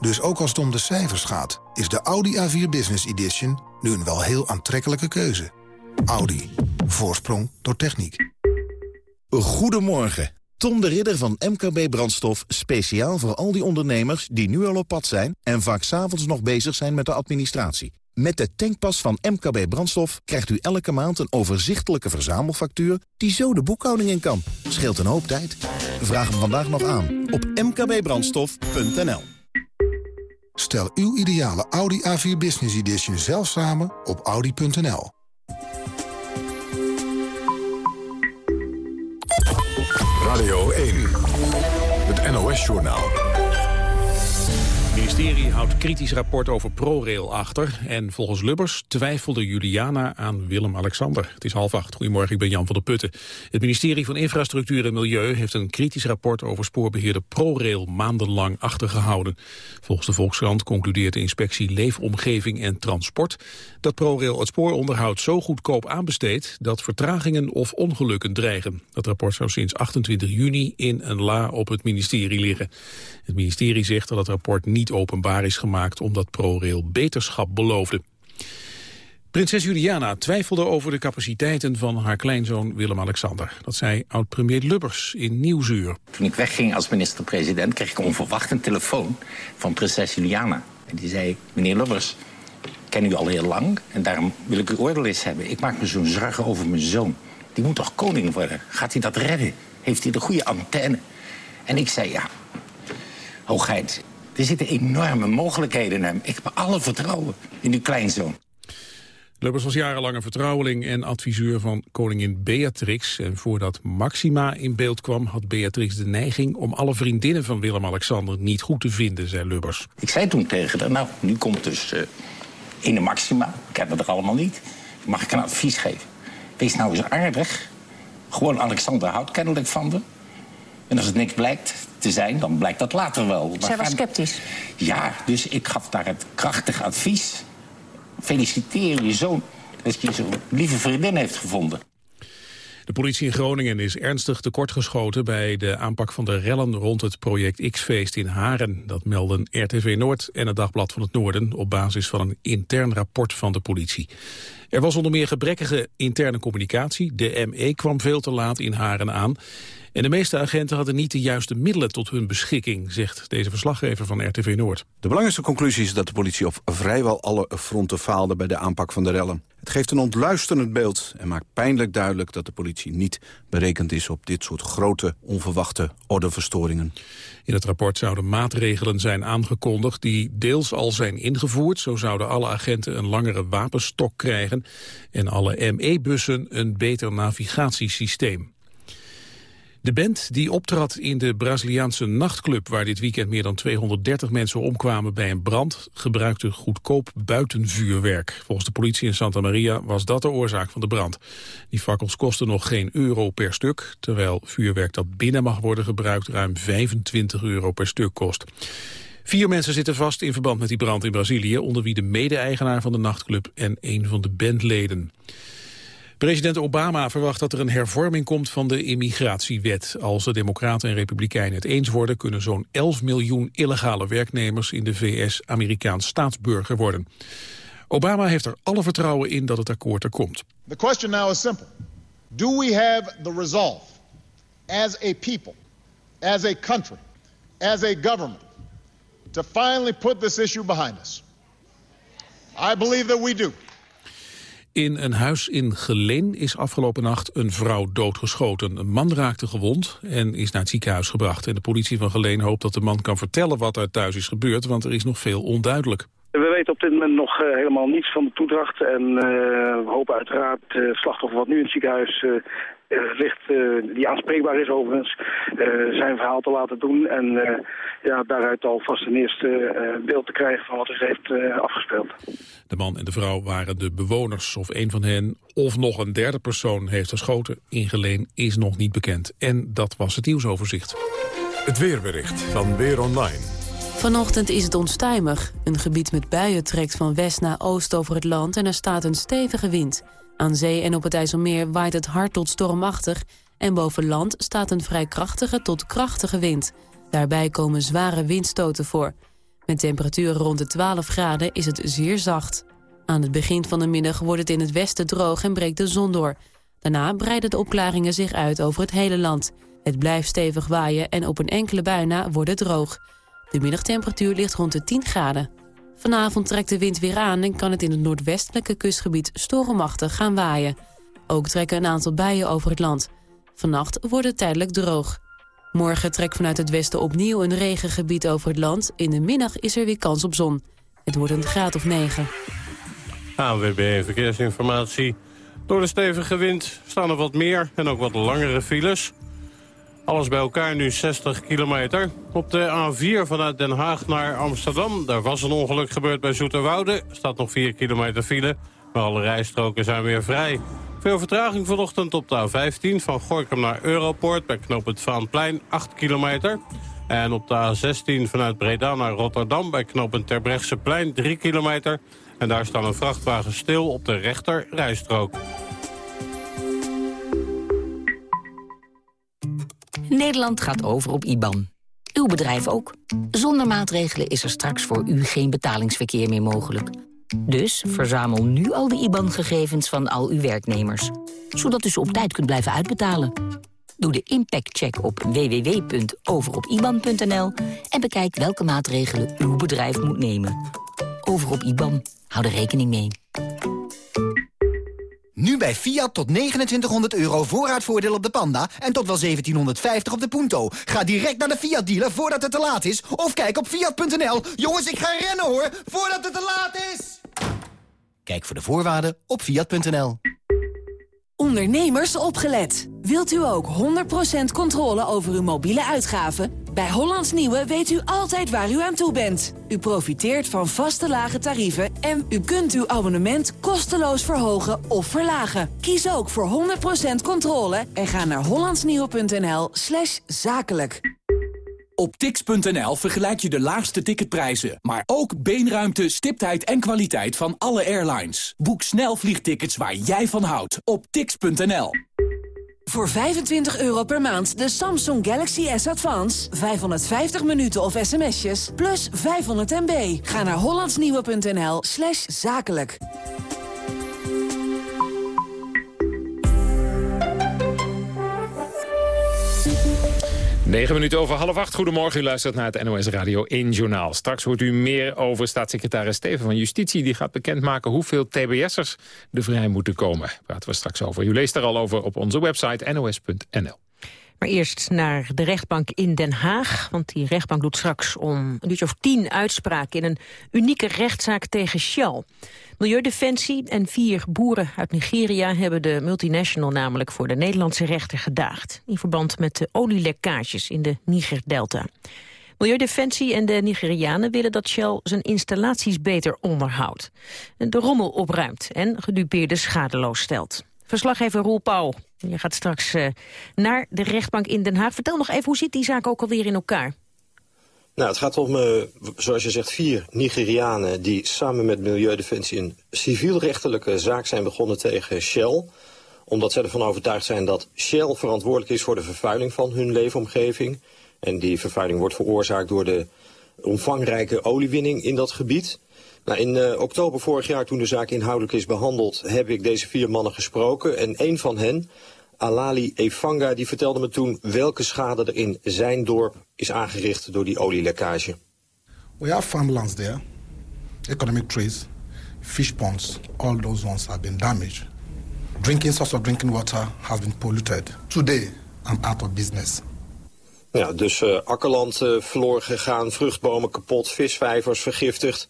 Dus ook als het om de cijfers gaat, is de Audi A4 Business Edition nu een wel heel aantrekkelijke keuze. Audi. Voorsprong door techniek. Goedemorgen. Tom de Ridder van MKB Brandstof, speciaal voor al die ondernemers die nu al op pad zijn en vaak s'avonds nog bezig zijn met de administratie. Met de tankpas van MKB Brandstof krijgt u elke maand een overzichtelijke verzamelfactuur die zo de boekhouding in kan. Scheelt een hoop tijd. Vraag hem vandaag nog aan op mkbbrandstof.nl. Stel uw ideale Audi A4 Business Edition zelf samen op audi.nl. Radio 1, het NOS-journaal ministerie houdt kritisch rapport over ProRail achter. En volgens Lubbers twijfelde Juliana aan Willem-Alexander. Het is half acht. Goedemorgen, ik ben Jan van der Putten. Het ministerie van Infrastructuur en Milieu heeft een kritisch rapport over spoorbeheerder ProRail maandenlang achtergehouden. Volgens de Volkskrant concludeert de inspectie Leefomgeving en Transport dat ProRail het spooronderhoud zo goedkoop aanbesteedt dat vertragingen of ongelukken dreigen. Dat rapport zou sinds 28 juni in een la op het ministerie liggen. Het ministerie zegt dat het rapport niet openbaar is gemaakt omdat ProRail beterschap beloofde. Prinses Juliana twijfelde over de capaciteiten van haar kleinzoon Willem-Alexander. Dat zei oud-premier Lubbers in Nieuwsuur. Toen ik wegging als minister-president kreeg ik onverwacht een telefoon van prinses Juliana. En die zei, meneer Lubbers, ik ken u al heel lang en daarom wil ik uw oordeel eens hebben. Ik maak me zo'n zorgen over mijn zoon. Die moet toch koning worden? Gaat hij dat redden? Heeft hij de goede antenne? En ik zei, ja, hoogheid, er zitten enorme mogelijkheden in hem. Ik heb alle vertrouwen in uw kleinzoon. Lubbers was jarenlang een vertrouweling en adviseur van koningin Beatrix. En voordat Maxima in beeld kwam, had Beatrix de neiging... om alle vriendinnen van Willem-Alexander niet goed te vinden, zei Lubbers. Ik zei toen tegen haar, nou, nu komt dus uh, ene Maxima. Ik ken het er allemaal niet. Mag ik een advies geven? Wees nou eens aardig. Gewoon Alexander houdt kennelijk van me. En als het niks blijkt te zijn, dan blijkt dat later wel. Zij was sceptisch? Ja, dus ik gaf daar het krachtig advies. Feliciteer je zoon dat je zo'n lieve vriendin heeft gevonden. De politie in Groningen is ernstig tekortgeschoten bij de aanpak van de rellen rond het project X-feest in Haren. Dat melden RTV Noord en het Dagblad van het Noorden op basis van een intern rapport van de politie. Er was onder meer gebrekkige interne communicatie. De ME kwam veel te laat in Haren aan. En de meeste agenten hadden niet de juiste middelen tot hun beschikking, zegt deze verslaggever van RTV Noord. De belangrijkste conclusie is dat de politie op vrijwel alle fronten faalde bij de aanpak van de rellen. Het geeft een ontluisterend beeld en maakt pijnlijk duidelijk dat de politie niet berekend is op dit soort grote, onverwachte ordeverstoringen. In het rapport zouden maatregelen zijn aangekondigd die deels al zijn ingevoerd. Zo zouden alle agenten een langere wapenstok krijgen en alle ME-bussen een beter navigatiesysteem. De band die optrad in de Braziliaanse nachtclub... waar dit weekend meer dan 230 mensen omkwamen bij een brand... gebruikte goedkoop buitenvuurwerk. Volgens de politie in Santa Maria was dat de oorzaak van de brand. Die fakkels kosten nog geen euro per stuk... terwijl vuurwerk dat binnen mag worden gebruikt... ruim 25 euro per stuk kost. Vier mensen zitten vast in verband met die brand in Brazilië... onder wie de mede-eigenaar van de nachtclub en een van de bandleden. President Obama verwacht dat er een hervorming komt van de immigratiewet. Als de Democraten en Republikeinen het eens worden... kunnen zo'n 11 miljoen illegale werknemers in de VS Amerikaans staatsburger worden. Obama heeft er alle vertrouwen in dat het akkoord er komt. The question now is simple. Do we have the resolve as a people, as a country, as a government to finally put this issue behind us? I believe that we do. In een huis in Geleen is afgelopen nacht een vrouw doodgeschoten. Een man raakte gewond en is naar het ziekenhuis gebracht. En de politie van Geleen hoopt dat de man kan vertellen wat er thuis is gebeurd, want er is nog veel onduidelijk. We weten op dit moment nog uh, helemaal niets van de toedracht. En uh, we hopen uiteraard het uh, slachtoffer wat nu in het ziekenhuis ligt, die aanspreekbaar is overigens, zijn verhaal te laten doen. En ja, daaruit alvast een eerste beeld te krijgen van wat er heeft afgespeeld. De man en de vrouw waren de bewoners of een van hen of nog een derde persoon heeft geschoten. Ingeleen is nog niet bekend. En dat was het nieuwsoverzicht. Het weerbericht van Weer Online. Vanochtend is het onstuimig. Een gebied met buien trekt van west naar oost over het land... en er staat een stevige wind. Aan zee en op het IJsselmeer waait het hard tot stormachtig... en boven land staat een vrij krachtige tot krachtige wind. Daarbij komen zware windstoten voor. Met temperaturen rond de 12 graden is het zeer zacht. Aan het begin van de middag wordt het in het westen droog en breekt de zon door. Daarna breiden de opklaringen zich uit over het hele land. Het blijft stevig waaien en op een enkele bui na wordt het droog. De middagtemperatuur ligt rond de 10 graden. Vanavond trekt de wind weer aan en kan het in het noordwestelijke kustgebied stormachtig gaan waaien. Ook trekken een aantal buien over het land. Vannacht wordt het tijdelijk droog. Morgen trekt vanuit het westen opnieuw een regengebied over het land. In de middag is er weer kans op zon. Het wordt een graad of 9. ANWB Verkeersinformatie. Door de stevige wind staan er wat meer en ook wat langere files. Alles bij elkaar nu 60 kilometer. Op de A4 vanuit Den Haag naar Amsterdam. Daar was een ongeluk gebeurd bij Zoeterwoude. staat nog 4 kilometer file, maar alle rijstroken zijn weer vrij. Veel vertraging vanochtend op de A15 van Gorkum naar Europort... bij knooppunt Vaanplein, 8 kilometer. En op de A16 vanuit Breda naar Rotterdam... bij knooppunt Terbrechtseplein, 3 kilometer. En daar staan een vrachtwagen stil op de rechter rijstrook. Nederland gaat over op IBAN. Uw bedrijf ook. Zonder maatregelen is er straks voor u geen betalingsverkeer meer mogelijk. Dus verzamel nu al de IBAN-gegevens van al uw werknemers. Zodat u ze op tijd kunt blijven uitbetalen. Doe de impactcheck op www.overopiban.nl en bekijk welke maatregelen uw bedrijf moet nemen. Over op IBAN. Hou er rekening mee. Nu bij Fiat tot 2900 euro voorraadvoordeel op de Panda en tot wel 1750 op de Punto. Ga direct naar de Fiat dealer voordat het te laat is of kijk op fiat.nl. Jongens, ik ga rennen hoor, voordat het te laat is. Kijk voor de voorwaarden op fiat.nl. Ondernemers opgelet. Wilt u ook 100% controle over uw mobiele uitgaven? Bij Hollands Nieuwe weet u altijd waar u aan toe bent. U profiteert van vaste lage tarieven en u kunt uw abonnement kosteloos verhogen of verlagen. Kies ook voor 100% controle en ga naar hollandsnieuwe.nl slash zakelijk. Op tix.nl vergelijk je de laagste ticketprijzen, maar ook beenruimte, stiptheid en kwaliteit van alle airlines. Boek snel vliegtickets waar jij van houdt op tix.nl. Voor 25 euro per maand de Samsung Galaxy S Advance. 550 minuten of sms'jes, plus 500 MB. Ga naar hollandsnieuwe.nl slash zakelijk. 9 minuten over half acht. Goedemorgen, u luistert naar het NOS Radio 1 Journaal. Straks hoort u meer over staatssecretaris Steven van Justitie. Die gaat bekendmaken hoeveel TBS'ers er vrij moeten komen. Praten we straks over. U leest er al over op onze website nos.nl. Maar eerst naar de rechtbank in Den Haag. Want die rechtbank doet straks om een uurtje of tien uitspraken... in een unieke rechtszaak tegen Shell. Milieudefensie en vier boeren uit Nigeria... hebben de multinational namelijk voor de Nederlandse rechter gedaagd. In verband met de olielekkages in de Niger-delta. Milieudefensie en de Nigerianen willen dat Shell zijn installaties beter onderhoudt. De rommel opruimt en gedupeerde schadeloos stelt. Verslaggever Roel Pauw, je gaat straks uh, naar de rechtbank in Den Haag. Vertel nog even, hoe zit die zaak ook alweer in elkaar? Nou, het gaat om, uh, zoals je zegt, vier Nigerianen... die samen met Milieudefensie een civielrechtelijke zaak zijn begonnen tegen Shell. Omdat zij ervan overtuigd zijn dat Shell verantwoordelijk is... voor de vervuiling van hun leefomgeving. En die vervuiling wordt veroorzaakt door de omvangrijke oliewinning in dat gebied... Nou, in uh, oktober vorig jaar, toen de zaak inhoudelijk is behandeld... heb ik deze vier mannen gesproken. En een van hen, Alali Efanga, die vertelde me toen... welke schade er in zijn dorp is aangericht door die olielekkage. We have farmlands there, economic trees, fish ponds. All those ones have been damaged. Drinking source of drinking water has been polluted. Today, I'm out of business. Ja, dus uh, akkerland uh, verloren gegaan, vruchtbomen kapot, visvijvers vergiftigd.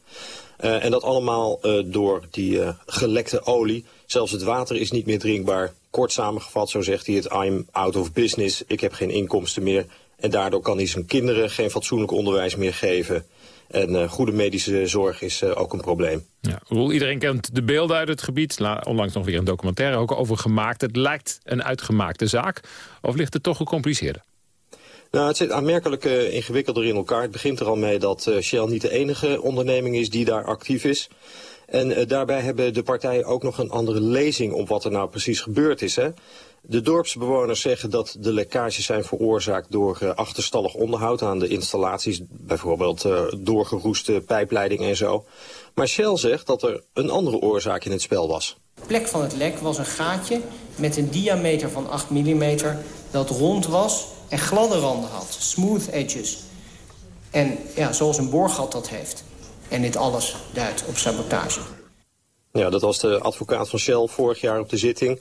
Uh, en dat allemaal door die gelekte olie. Zelfs het water is niet meer drinkbaar. Kort samengevat, zo zegt hij het, I'm out of business. Ik heb geen inkomsten meer. En daardoor kan hij zijn kinderen geen fatsoenlijk onderwijs meer geven. En goede medische zorg is ook een probleem. Ja, iedereen kent de beelden uit het gebied. Onlangs nog weer een documentaire ook over gemaakt. Het lijkt een uitgemaakte zaak. Of ligt het toch gecompliceerder? Nou, het zit aanmerkelijk uh, ingewikkelder in elkaar. Het begint er al mee dat Shell niet de enige onderneming is die daar actief is. En uh, daarbij hebben de partijen ook nog een andere lezing op wat er nou precies gebeurd is. Hè? De dorpsbewoners zeggen dat de lekkages zijn veroorzaakt door achterstallig onderhoud aan de installaties. Bijvoorbeeld doorgeroeste pijpleiding en zo. Maar Shell zegt dat er een andere oorzaak in het spel was. De plek van het lek was een gaatje met een diameter van 8 mm dat rond was en gladde randen had. Smooth edges. En ja, zoals een boorgat dat heeft. En dit alles duidt op sabotage. Ja, dat was de advocaat van Shell vorig jaar op de zitting.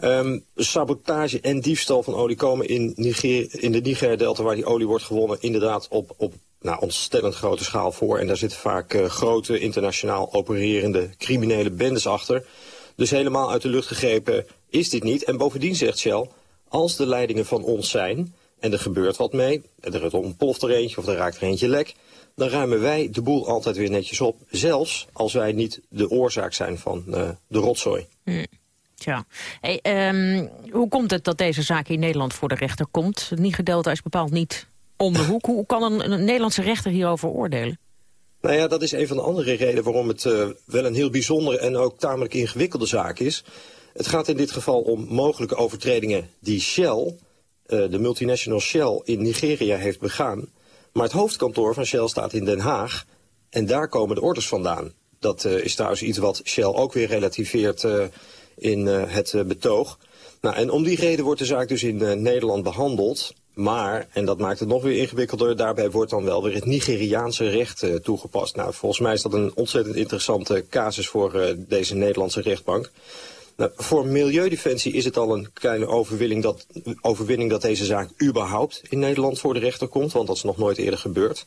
Um, sabotage en diefstal van olie komen in, Niger, in de Niger-delta... waar die olie wordt gewonnen, inderdaad op, op nou, ontstellend grote schaal voor. En daar zitten vaak uh, grote, internationaal opererende criminele bendes achter. Dus helemaal uit de lucht gegrepen is dit niet. En bovendien zegt Shell, als de leidingen van ons zijn en er gebeurt wat mee, er ontploft er eentje of er raakt er eentje lek, dan ruimen wij de boel altijd weer netjes op. Zelfs als wij niet de oorzaak zijn van uh, de rotzooi. Hmm. Tja. Hey, um, hoe komt het dat deze zaak in Nederland voor de rechter komt? Het Niger-delta is bepaald niet om de hoek. Hoe kan een, een, Nederlandse rechter hierover oordelen? Nou ja, dat is een van de andere redenen waarom het uh, wel een heel bijzondere en ook tamelijk ingewikkelde zaak is. Het gaat in dit geval om mogelijke overtredingen die Shell uh, de multinational Shell in Nigeria heeft begaan. Maar het hoofdkantoor van Shell staat in Den Haag. En daar komen de orders vandaan. Dat uh, is trouwens iets wat Shell ook weer relativeert uh, in het betoog. Nou, en om die reden wordt de zaak dus in Nederland behandeld. Maar, en dat maakt het nog weer ingewikkelder, daarbij wordt dan wel weer het Nigeriaanse recht toegepast. Nou, volgens mij is dat een ontzettend interessante casus voor deze Nederlandse rechtbank. Nou, voor Milieudefensie is het al een kleine overwinning dat, overwinning dat deze zaak überhaupt in Nederland voor de rechter komt. Want dat is nog nooit eerder gebeurd.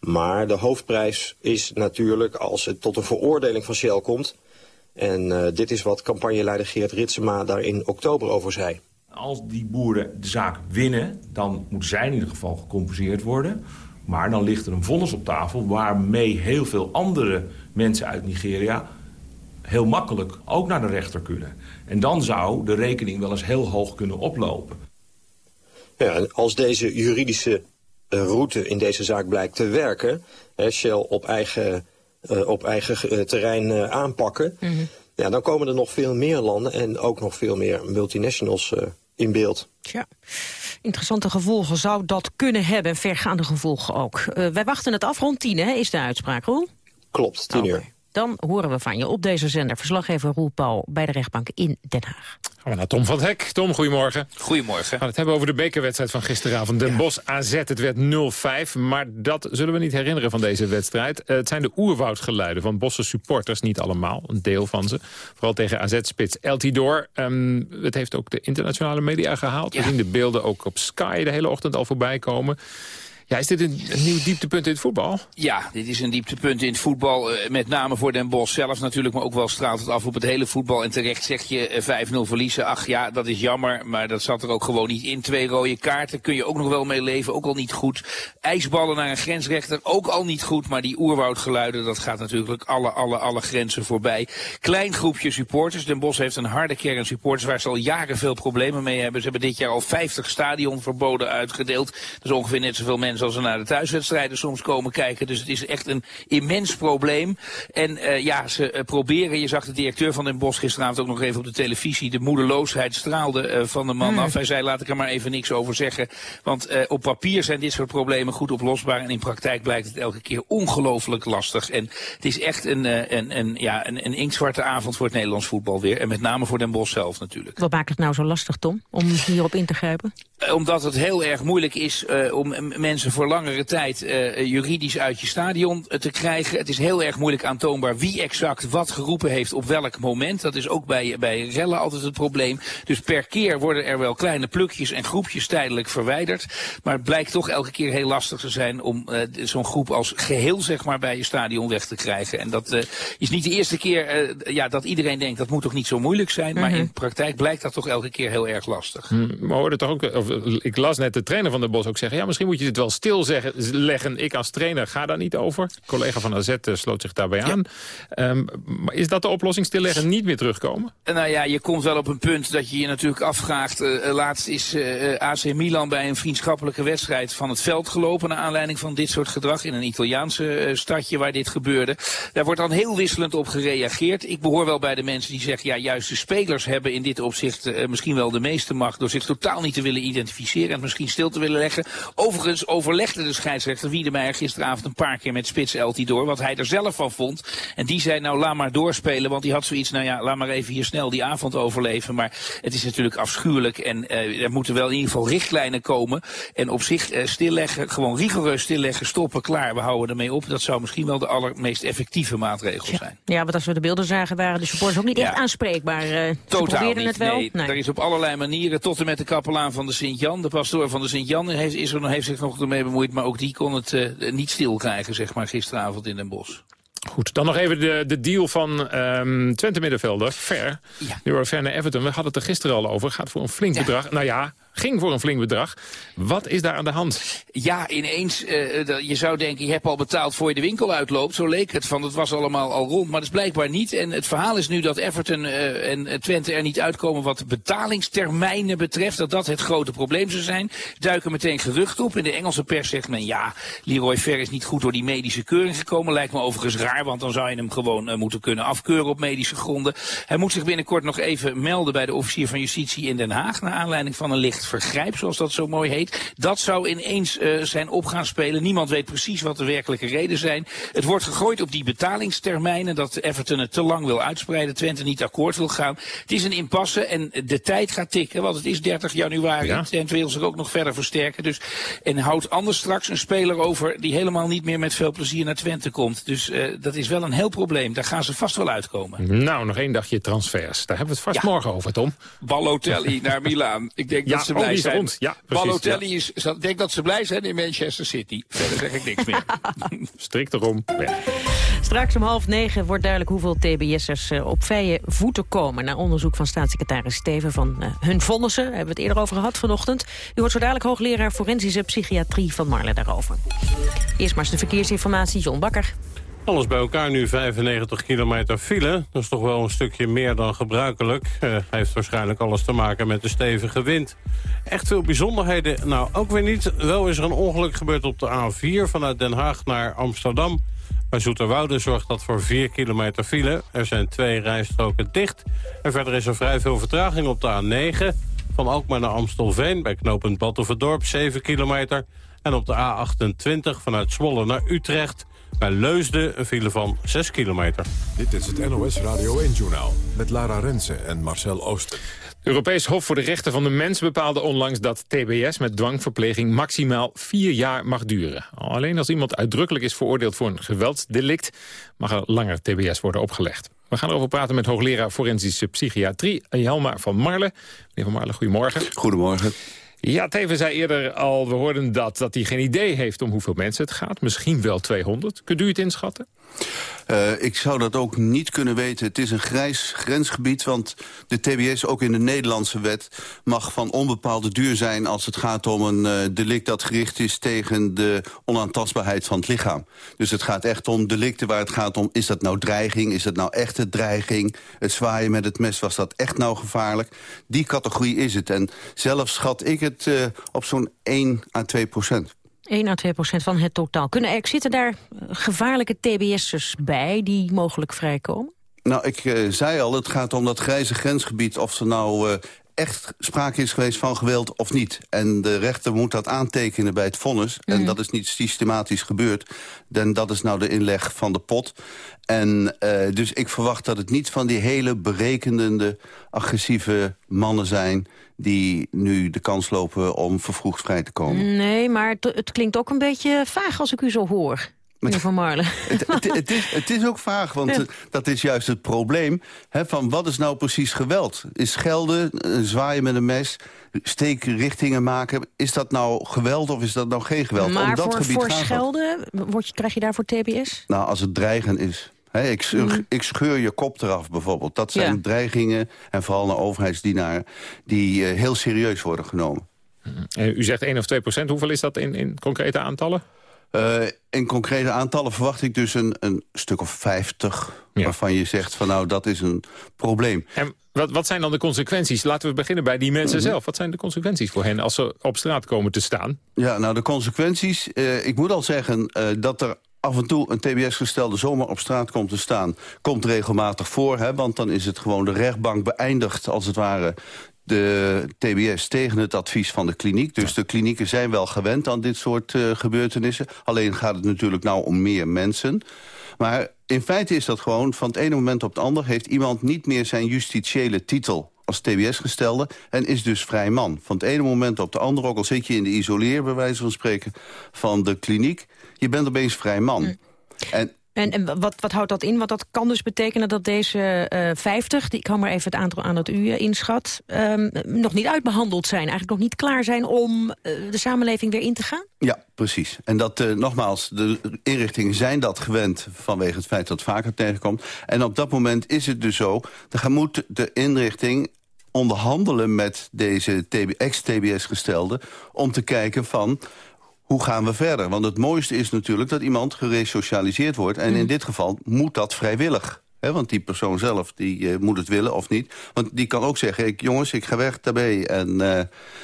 Maar de hoofdprijs is natuurlijk als het tot een veroordeling van Shell komt. En uh, dit is wat campagneleider Geert Ritsema daar in oktober over zei. Als die boeren de zaak winnen, dan moeten zij in ieder geval gecompenseerd worden. Maar dan ligt er een vonnis op tafel waarmee heel veel andere mensen uit Nigeria heel makkelijk ook naar de rechter kunnen. En dan zou de rekening wel eens heel hoog kunnen oplopen. Ja, als deze juridische uh, route in deze zaak blijkt te werken... Hè, Shell op eigen, uh, op eigen uh, terrein aanpakken... Mm -hmm. ja, dan komen er nog veel meer landen en ook nog veel meer multinationals in beeld. Ja. Interessante gevolgen zou dat kunnen hebben, vergaande gevolgen ook. wij wachten het af, rond tien hè, is de uitspraak, Roel? Klopt, tien uur. Dan horen we van je op deze zender verslaggever Roel Paul bij de rechtbank in Den Haag. Gaan we naar Tom van het Hek. Tom, goedemorgen. Goedemorgen. We gaan het hebben over de bekerwedstrijd van gisteravond. Den Bosch AZ, het werd 0-5. Maar dat zullen we niet herinneren van deze wedstrijd. Uh, het zijn de oerwoudgeluiden van Bosse supporters. Niet allemaal, een deel van ze. Vooral tegen AZ-spits El Tidor. Um, het heeft ook de internationale media gehaald. We zien de beelden ook op Sky de hele ochtend al voorbij komen. Is dit een, nieuw dieptepunt in het voetbal? Ja, dit is een dieptepunt in het voetbal. Uh, met name voor Den Bosch zelf natuurlijk, maar ook wel straalt het af op het hele voetbal. En terecht zeg je uh, 5-0 verliezen. Ach ja, dat is jammer, maar dat zat er ook gewoon niet in. Twee rode kaarten kun je ook nog wel mee leven, ook al niet goed. IJsballen naar een grensrechter, ook al niet goed. Maar die oerwoudgeluiden, dat gaat natuurlijk alle, alle, alle grenzen voorbij. Klein groepje supporters. Den Bosch heeft een harde kern supporters waar ze al jaren veel problemen mee hebben. Ze hebben dit jaar al 50 stadionverboden uitgedeeld. Dat is ongeveer net zoveel mensen als er naar de thuiswedstrijden soms komen kijken. Dus het is echt een immens probleem. En uh, ja, ze uh, proberen, je zag de directeur van Den Bosch gisteravond ook nog even op de televisie, de moedeloosheid straalde uh, van de man mm. af. Hij zei, laat ik er maar even niks over zeggen. Want op papier zijn dit soort problemen goed oplosbaar en in praktijk blijkt het elke keer ongelooflijk lastig. En het is echt een, een, een, ja, een, een inktzwarte avond voor het Nederlands voetbal weer. En met name voor Den Bosch zelf natuurlijk. Wat maakt het nou zo lastig, Tom, om hierop in te grijpen? Omdat het heel erg moeilijk is om mensen voor langere tijd uh, juridisch uit je stadion te krijgen. Het is heel erg moeilijk aantoonbaar wie exact wat geroepen heeft op welk moment. Dat is ook bij, bij rellen altijd het probleem. Dus per keer worden er wel kleine plukjes en groepjes tijdelijk verwijderd. Maar het blijkt toch elke keer heel lastig te zijn om uh, zo'n groep als geheel zeg maar, bij je stadion weg te krijgen. En dat uh, is niet de eerste keer ja, dat iedereen denkt dat moet toch niet zo moeilijk zijn. Mm -hmm. Maar in praktijk blijkt dat toch elke keer heel erg lastig. Mm, maar hoorde toch ook, of, ik las net de trainer van de Bos ook zeggen, ja misschien moet je dit wel stil leggen. Ik als trainer ga daar niet over. Collega van AZ sloot zich daarbij aan. Ja. Um, maar is dat de oplossing stilleggen? Niet meer terugkomen? Nou ja, je komt wel op een punt dat je je natuurlijk afvraagt. Uh, laatst is uh, AC Milan bij een vriendschappelijke wedstrijd van het veld gelopen... naar aanleiding van dit soort gedrag in een Italiaanse uh, stadje waar dit gebeurde. Daar wordt dan heel wisselend op gereageerd. Ik behoor wel bij de mensen die zeggen... ja, juist de spelers hebben in dit opzicht misschien wel de meeste macht... door zich totaal niet te willen identificeren en misschien stil te willen leggen. Overigens overlegde de scheidsrechter Wiedemeyer gisteravond een paar keer met Spits Eltidoor, wat hij er zelf van vond. En die zei, nou laat maar doorspelen, want die had zoiets, nou ja, laat maar even hier snel die avond overleven. Maar het is natuurlijk afschuwelijk en uh, er moeten wel in ieder geval richtlijnen komen. En op zich uh, stilleggen, gewoon rigoureus stilleggen, stoppen, klaar, we houden ermee op. Dat zou misschien wel de allermeest effectieve maatregel ja. zijn. Ja, want als we de beelden zagen, waren de supporters ook niet ja. echt aanspreekbaar. Uh, Totaal niet, het wel. Nee, nee. Er is op allerlei manieren, tot en met de kapelaan van de Sint-Jan, de pastoor van de Sint-Jan, heeft, is er, heeft zich nog ermee bemoeid, maar ook die kon het uh, niet stil krijgen, zeg maar, gisteravond in Den Bosch. Goed, dan nog even de, de deal van um, Twente middenvelder, Ver. Ja. Ver naar Everton, we hadden het er gisteren al over. Gaat voor een flink ja. bedrag. Nou ja, ging voor een flink bedrag. Wat is daar aan de hand? Ja, ineens, uh, je zou denken, je hebt al betaald voor je de winkel uitloopt. Zo leek het, van het was allemaal al rond, maar dat is blijkbaar niet. En het verhaal is nu dat Everton uh, en Twente er niet uitkomen wat betalingstermijnen betreft. Dat dat het grote probleem zou zijn. Duiken meteen gerucht op. In de Engelse pers zegt men, ja, Leroy Fer is niet goed door die medische keuring gekomen. Lijkt me overigens raar, want dan zou je hem gewoon moeten kunnen afkeuren op medische gronden. Hij moet zich binnenkort nog even melden bij de officier van justitie in Den Haag. Naar aanleiding van een licht vergrijp, zoals dat zo mooi heet. Dat zou ineens uh, zijn op gaan spelen. Niemand weet precies wat de werkelijke reden zijn. Het wordt gegooid op die betalingstermijnen, dat Everton het te lang wil uitspreiden, Twente niet akkoord wil gaan. Het is een impasse en de tijd gaat tikken, want het is 30 januari. Ja. Twente wil zich ook nog verder versterken. Dus, en houdt anders straks een speler over die helemaal niet meer met veel plezier naar Twente komt. Dus uh, dat is wel een heel probleem. Daar gaan ze vast wel uitkomen. Nou, nog één dagje transfers. Daar hebben we het vast ja. morgen over, Tom. Balotelli naar Milaan. Ik denk ja, dat ze blij oh, zijn. Rond. Ja, precies, Balotelli ja. is, ik denk dat ze blij zijn in Manchester City. Verder zeg ik niks meer. Strikt erom. Ja. Straks om half negen wordt duidelijk hoeveel TBS'ers uh, op vrije voeten komen. Na onderzoek van staatssecretaris Steven van uh, hun vonnissen. Hebben we het eerder over gehad vanochtend. U wordt zo dadelijk hoogleraar forensische psychiatrie van Marle daarover. Eerst maar eens de verkeersinformatie, John Bakker. Alles bij elkaar nu 95 kilometer file. Dat is toch wel een stukje meer dan gebruikelijk. Uh, heeft waarschijnlijk alles te maken met de stevige wind. Echt veel bijzonderheden, nou ook weer niet. Wel is er een ongeluk gebeurd op de A4 vanuit Den Haag naar Amsterdam. Bij Zoeterwoude zorgt dat voor 4 kilometer file. Er zijn twee rijstroken dicht. En verder is er vrij veel vertraging op de A9... van Alkmaar naar Amstelveen bij knooppunt Batuverdorp 7 kilometer... en op de A28 vanuit Zwolle naar Utrecht... Bij Leusden een file van 6 kilometer. Dit is het NOS Radio 1-journaal met Lara Rensen en Marcel Ooster. Europees Hof voor de Rechten van de Mens bepaalde onlangs dat TBS met dwangverpleging maximaal vier jaar mag duren. Alleen als iemand uitdrukkelijk is veroordeeld voor een geweldsdelict mag er langer TBS worden opgelegd. We gaan erover praten met hoogleraar forensische psychiatrie Jelma van Marle. Meneer van Marle, goedemorgen. Goedemorgen. Ja, Teven zei eerder al, we hoorden dat, dat hij geen idee heeft om hoeveel mensen het gaat. Misschien wel 200. Kunt u het inschatten? Uh, ik zou dat ook niet kunnen weten. Het is een grijs grensgebied, want de TBS, ook in de Nederlandse wet... mag van onbepaalde duur zijn als het gaat om een uh, delict... dat gericht is tegen de onaantastbaarheid van het lichaam. Dus het gaat echt om delicten waar het gaat om... is dat nou dreiging, is dat nou echte dreiging? Het zwaaien met het mes, was dat echt nou gevaarlijk? Die categorie is het. En zelf schat ik het uh, op zo'n 1 à 2 procent. 1 à 2 procent van het totaal. Kunnen er, zitten daar gevaarlijke TBS'ers bij die mogelijk vrijkomen? Nou, ik uh, zei al, het gaat om dat grijze grensgebied... of er nou uh, echt sprake is geweest van geweld of niet. En de rechter moet dat aantekenen bij het vonnis. Mm. En dat is niet systematisch gebeurd. En dat is nou de inleg van de pot. En uh, dus ik verwacht dat het niet van die hele berekenende, agressieve mannen zijn die nu de kans lopen om vervroegd vrij te komen. Nee, maar het, het klinkt ook een beetje vaag als ik u zo hoor. Meneer Van Marlen. Het, het, het, is, het is ook vaag, want ja. dat is juist het probleem. Hè, van wat is nou precies geweld? Is schelden, zwaaien met een mes, steekrichtingen maken... is dat nou geweld of is dat nou geen geweld? Maar Om dat voor, gebied voor schelden, word je, krijg je daarvoor TBS? Nou, als het dreigen is. He, ik, scheur, mm. ik, scheur, je kop eraf bijvoorbeeld. Dat zijn Ja. dreigingen, en vooral naar overheidsdienaren... die uh, heel serieus worden genomen. Eh, U zegt 1 of 2 procent. Hoeveel is dat in, in concrete aantallen? Uh, in concrete aantallen verwacht ik dus een, een stuk of 50... Ja. waarvan je zegt van nou, dat is een probleem. En wat, wat zijn dan de consequenties? Laten we beginnen bij die mensen Mhm. zelf. Wat zijn de consequenties voor hen als ze op straat komen te staan? Ja, nou de consequenties... Uh, ik moet al zeggen uh, dat er af en toe een TBS-gestelde zomaar op straat komt te staan... komt regelmatig voor, hè, want dan is het gewoon de rechtbank beëindigd... als het ware de TBS tegen het advies van de kliniek. Dus de klinieken zijn wel gewend aan dit soort uh, gebeurtenissen. Alleen gaat het natuurlijk nou om meer mensen. Maar in feite is dat gewoon van het ene moment op het ander... heeft iemand niet meer zijn justitiële titel als TBS-gestelde en is dus vrij man. Van het ene moment op het andere, ook al zit je in de isoleer... bij wijze van spreken, van de kliniek... je bent opeens vrij man. En En, wat, wat houdt dat in? Want dat kan dus betekenen dat deze uh, 50, die, ik hou maar even het aantal aan dat u uh, inschat... Um, nog niet uitbehandeld zijn, eigenlijk nog niet klaar zijn om uh, de samenleving weer in te gaan? Ja, precies. En dat, nogmaals, de inrichtingen zijn dat gewend vanwege het feit dat het vaker tegenkomt. En op dat moment is het dus zo, dan moet de inrichting onderhandelen met deze ex-TBS-gestelden... om te kijken van hoe gaan we verder? Want het mooiste is natuurlijk dat iemand geresocialiseerd wordt. En mm. in dit geval moet dat vrijwillig. He, want die persoon zelf die, uh, moet het willen of niet. Want die kan ook zeggen, ik, jongens, ik ga weg daarbij... en uh,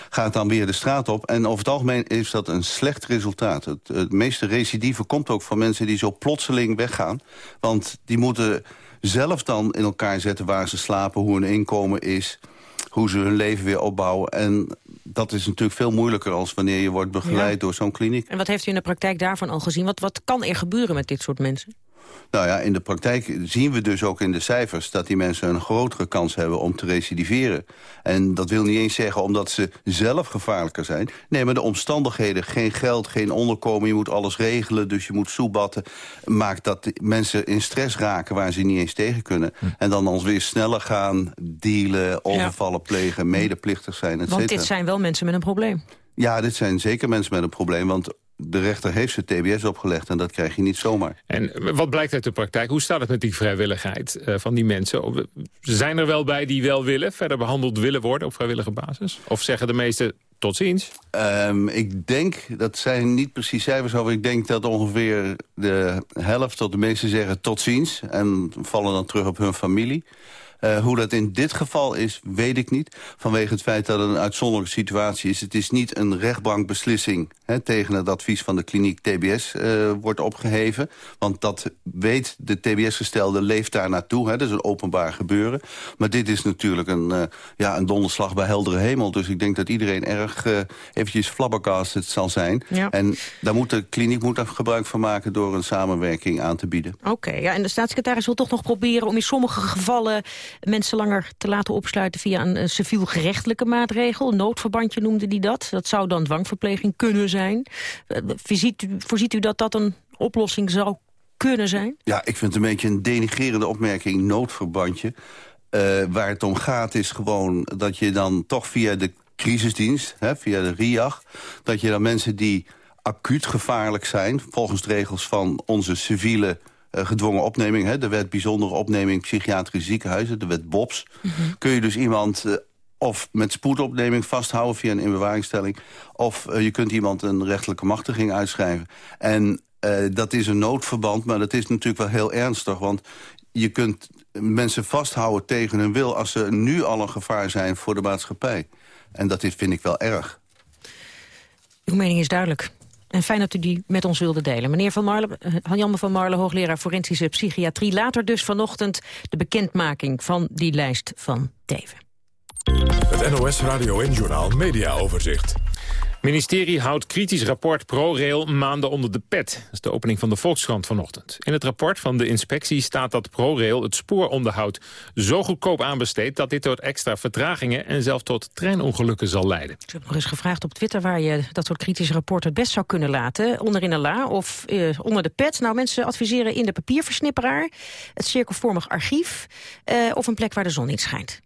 gaat dan weer de straat op. En over het algemeen is dat een slecht resultaat. Het, het meeste recidive komt ook van mensen die zo plotseling weggaan. Want die moeten zelf dan in elkaar zetten waar ze slapen... hoe hun inkomen is, hoe ze hun leven weer opbouwen. En dat is natuurlijk veel moeilijker als wanneer je wordt begeleid ja. door zo'n kliniek. En wat heeft u in de praktijk daarvan al gezien? Wat, wat kan er gebeuren met dit soort mensen? Nou ja, in de praktijk zien we dus ook in de cijfers... dat die mensen een grotere kans hebben om te recidiveren. En dat wil niet eens zeggen omdat ze zelf gevaarlijker zijn. Nee, maar de omstandigheden, geen geld, geen onderkomen... je moet alles regelen, dus je moet soebatten... maakt dat mensen in stress raken waar ze niet eens tegen kunnen. Hm. En dan ons weer sneller gaan dealen, overvallen ja. plegen... medeplichtig zijn, et Want dit zijn wel mensen met een probleem. Ja, dit zijn zeker mensen met een probleem, want de rechter heeft ze TBS opgelegd en dat krijg je niet zomaar. En wat blijkt uit de praktijk? Hoe staat het met die vrijwilligheid uh, van die mensen? Zijn er wel bij die wel willen, verder behandeld willen worden op vrijwillige basis? Of zeggen de meesten tot ziens? Um, ik denk, dat zijn niet precies cijfers over... ik denk dat ongeveer de helft tot de meesten zeggen tot ziens... en vallen dan terug op hun familie. Uh, hoe dat in dit geval is, weet ik niet. Vanwege het feit dat het een uitzonderlijke situatie is. Het is niet een rechtbankbeslissing hè, tegen het advies van de kliniek TBS uh, wordt opgeheven. Want dat weet de TBS-gestelde leeft daar naartoe. Hè, dat is een openbaar gebeuren. Maar dit is natuurlijk een, uh, ja, een donderslag bij heldere hemel. Dus ik denk dat iedereen erg eventjes flabbergasted zal zijn. Ja. En daar moet de kliniek moet er gebruik van maken door een samenwerking aan te bieden. Oké, okay, ja, en de staatssecretaris wil toch nog proberen om in sommige gevallen mensen langer te laten opsluiten via een, civiel-gerechtelijke maatregel. Noodverbandje noemde die dat. Dat zou dan dwangverpleging kunnen zijn. Voorziet u, voorziet u dat dat een oplossing zou kunnen zijn? Ja, ik vind het een beetje een denigerende opmerking, noodverbandje. Uh, waar het om gaat is gewoon dat je dan toch via de crisisdienst, hè, via de RIAG... dat je dan mensen die acuut gevaarlijk zijn... volgens de regels van onze civiele uh, gedwongen opneming... Hè, de wet bijzondere opneming psychiatrische ziekenhuizen, de wet BOPS... Mm -hmm. kun je dus iemand uh, of met spoedopneming vasthouden via een inbewaringstelling... of uh, je kunt iemand een rechtelijke machtiging uitschrijven. En dat is een noodverband, maar dat is natuurlijk wel heel ernstig... want je kunt mensen vasthouden tegen hun wil... als ze nu al een gevaar zijn voor de maatschappij. En dat is, vind ik wel erg. Uw mening is duidelijk. En fijn dat u die met ons wilde delen. Meneer Van Marle, Jan van Marle, hoogleraar forensische psychiatrie. Later dus vanochtend de bekendmaking van die lijst van Teven. Het NOS Radio en Journal Media Overzicht ministerie houdt kritisch rapport ProRail maanden onder de pet. Dat is de opening van de Volkskrant vanochtend. In het rapport van de inspectie staat dat ProRail het spooronderhoud zo goedkoop aanbesteedt... dat dit tot extra vertragingen en zelfs tot treinongelukken zal leiden. Ik heb nog eens gevraagd op Twitter waar je dat soort kritische rapporten het best zou kunnen laten. Onderin een la of uh, onder de pet. Nou, mensen adviseren in de papierversnipperaar, het cirkelvormig archief... Uh, of een plek waar de zon niet schijnt.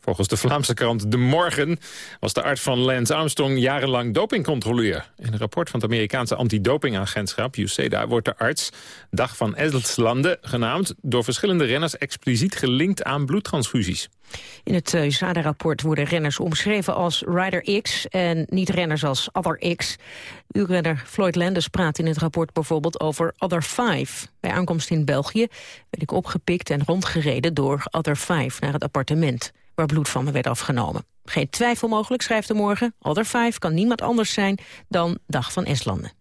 Volgens de Vlaamse krant De Morgen was de arts van Lance Armstrong jarenlang dopingcontroleur. In een rapport van het Amerikaanse antidopingagentschap USADA wordt de arts Dag van Eslande genaamd door verschillende renners expliciet gelinkt aan bloedtransfusies. In het uh, USADA-rapport worden renners omschreven als Rider X en niet renners als Other X. Uurrenner Floyd Landers praat in het rapport bijvoorbeeld over Other Five. Bij aankomst in België werd ik opgepikt en rondgereden door Other Five naar het appartement waar bloed van me werd afgenomen. Geen twijfel mogelijk, schrijft de morgen. Other Five kan niemand anders zijn dan Dag van Estlanden.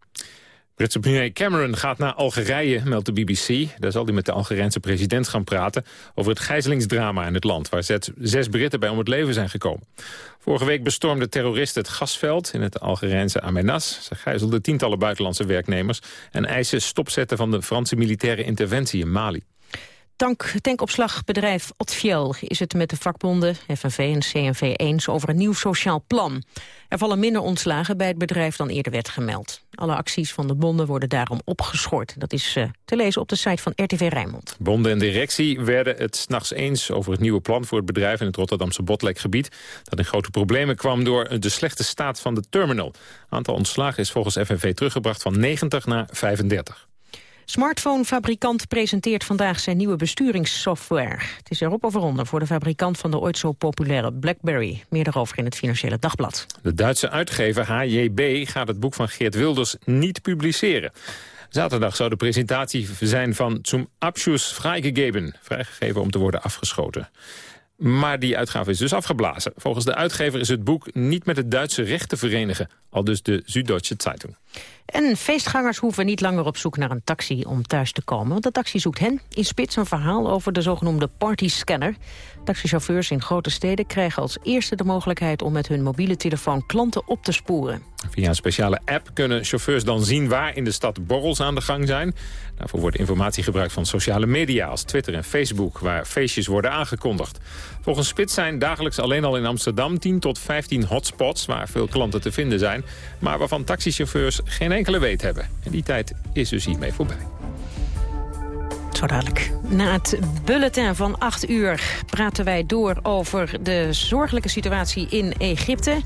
Britse premier Cameron gaat naar Algerije, meldt de BBC. Daar zal hij met de Algerijnse president gaan praten... over het gijzelingsdrama in het land... waar zes Britten bij om het leven zijn gekomen. Vorige week bestormden terroristen het gasveld in het Algerijnse Amenas. Ze gijzelden tientallen buitenlandse werknemers... en eisen stopzetten van de Franse militaire interventie in Mali. Tank, tankopslagbedrijf Otfiel is het met de vakbonden FNV en CNV eens over een nieuw sociaal plan. Er vallen minder ontslagen bij het bedrijf dan eerder werd gemeld. Alle acties van de bonden worden daarom opgeschort. Dat is uh, te lezen op de site van RTV Rijnmond. Bonden en directie werden het s'nachts eens over het nieuwe plan voor het bedrijf in het Rotterdamse Botlekgebied. Dat in grote problemen kwam door de slechte staat van de terminal. Aantal ontslagen is volgens FNV teruggebracht van 90 naar 35. Smartphonefabrikant presenteert vandaag zijn nieuwe besturingssoftware. Het is erop of eronder voor de fabrikant van de ooit zo populaire BlackBerry. Meer daarover in het Financiële Dagblad. De Duitse uitgever HJB gaat het boek van Geert Wilders niet publiceren. Zaterdag zou de presentatie zijn van Zum Abschuss vrijgegeven, vrijgegeven om te worden afgeschoten. Maar die uitgave is dus afgeblazen. Volgens de uitgever is het boek niet met het Duitse recht te verenigen. Al dus de Süddeutsche Zeitung. En feestgangers hoeven niet langer op zoek naar een taxi om thuis te komen. Want de taxi zoekt hen in spits een verhaal over de zogenoemde partyscanner. Taxichauffeurs in grote steden krijgen als eerste de mogelijkheid... om met hun mobiele telefoon klanten op te sporen. Via een speciale app kunnen chauffeurs dan zien waar in de stad borrels aan de gang zijn. Daarvoor wordt informatie gebruikt van sociale media als Twitter en Facebook... waar feestjes worden aangekondigd. Volgens Spits zijn dagelijks alleen al in Amsterdam 10 tot 15 hotspots... waar veel klanten te vinden zijn, maar waarvan taxichauffeurs geen enkele weet hebben. En die tijd is dus hiermee voorbij. Zo dadelijk. Na het bulletin van 8 uur praten wij door over de zorgelijke situatie in Egypte.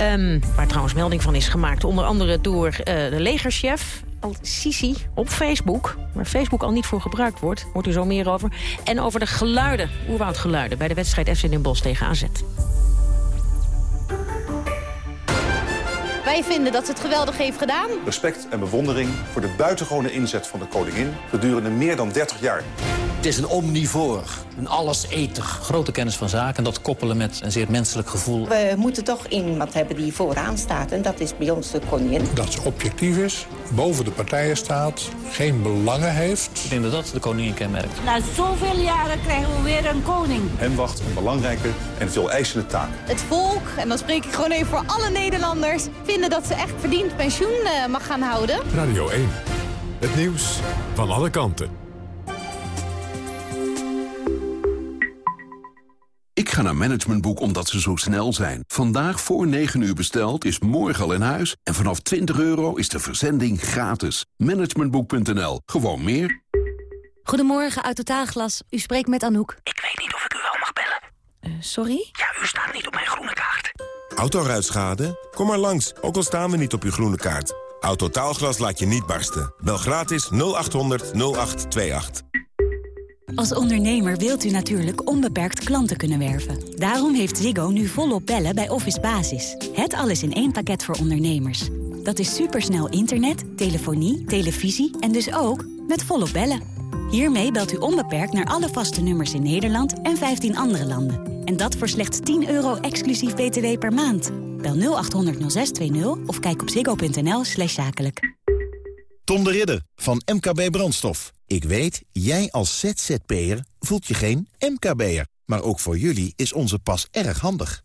Um, waar trouwens melding van is gemaakt, onder andere door uh, de legerchef al-Sisi op Facebook. Waar Facebook al niet voor gebruikt wordt, hoort u zo meer over. En over de geluiden, oerwoudgeluiden, bij de wedstrijd FC Den Bosch tegen AZ. Wij vinden dat ze het geweldig heeft gedaan. Respect en bewondering voor de buitengewone inzet van de koningin... gedurende meer dan 30 jaar. Het is een omnivoor, een alleseter. Grote kennis van zaken, dat koppelen met een zeer menselijk gevoel. We moeten toch iemand hebben die vooraan staat en dat is bij ons de koningin. Dat ze objectief is, boven de partijen staat, geen belangen heeft. Ik denk dat dat de koningin kenmerkt. Na zoveel jaren krijgen we weer een koning. Hem wacht een belangrijke en veel eisende taak. Het volk, en dan spreek ik gewoon even voor alle Nederlanders... vinden dat ze echt verdiend pensioen uh, mag gaan houden. Radio 1, het nieuws van alle kanten. ga naar Managementboek omdat ze zo snel zijn. Vandaag voor 9 uur besteld is morgen al in huis. En vanaf 20 euro is de verzending gratis. Managementboek.nl. Gewoon meer. Goedemorgen, uit Totaalglas. U spreekt met Anouk. Ik weet niet of ik u wel mag bellen. Uh, sorry? Ja, u staat niet op mijn groene kaart. Autoruitschade? Kom maar langs, ook al staan we niet op uw groene kaart. Autotaalglas laat je niet barsten. Bel gratis 0800 0828. Als ondernemer wilt u natuurlijk onbeperkt klanten kunnen werven. Daarom heeft Ziggo nu volop bellen bij Office Basis. Het alles in één pakket voor ondernemers. Dat is supersnel internet, telefonie, televisie en dus ook met volop bellen. Hiermee belt u onbeperkt naar alle vaste nummers in Nederland en 15 andere landen. En dat voor slechts 10 euro exclusief btw per maand. Bel 0800 0620 of kijk op ziggo.nl slash zakelijk. Tom de Ridder van MKB Brandstof. Ik weet, jij als ZZP'er voelt je geen MKB'er. Maar ook voor jullie is onze pas erg handig.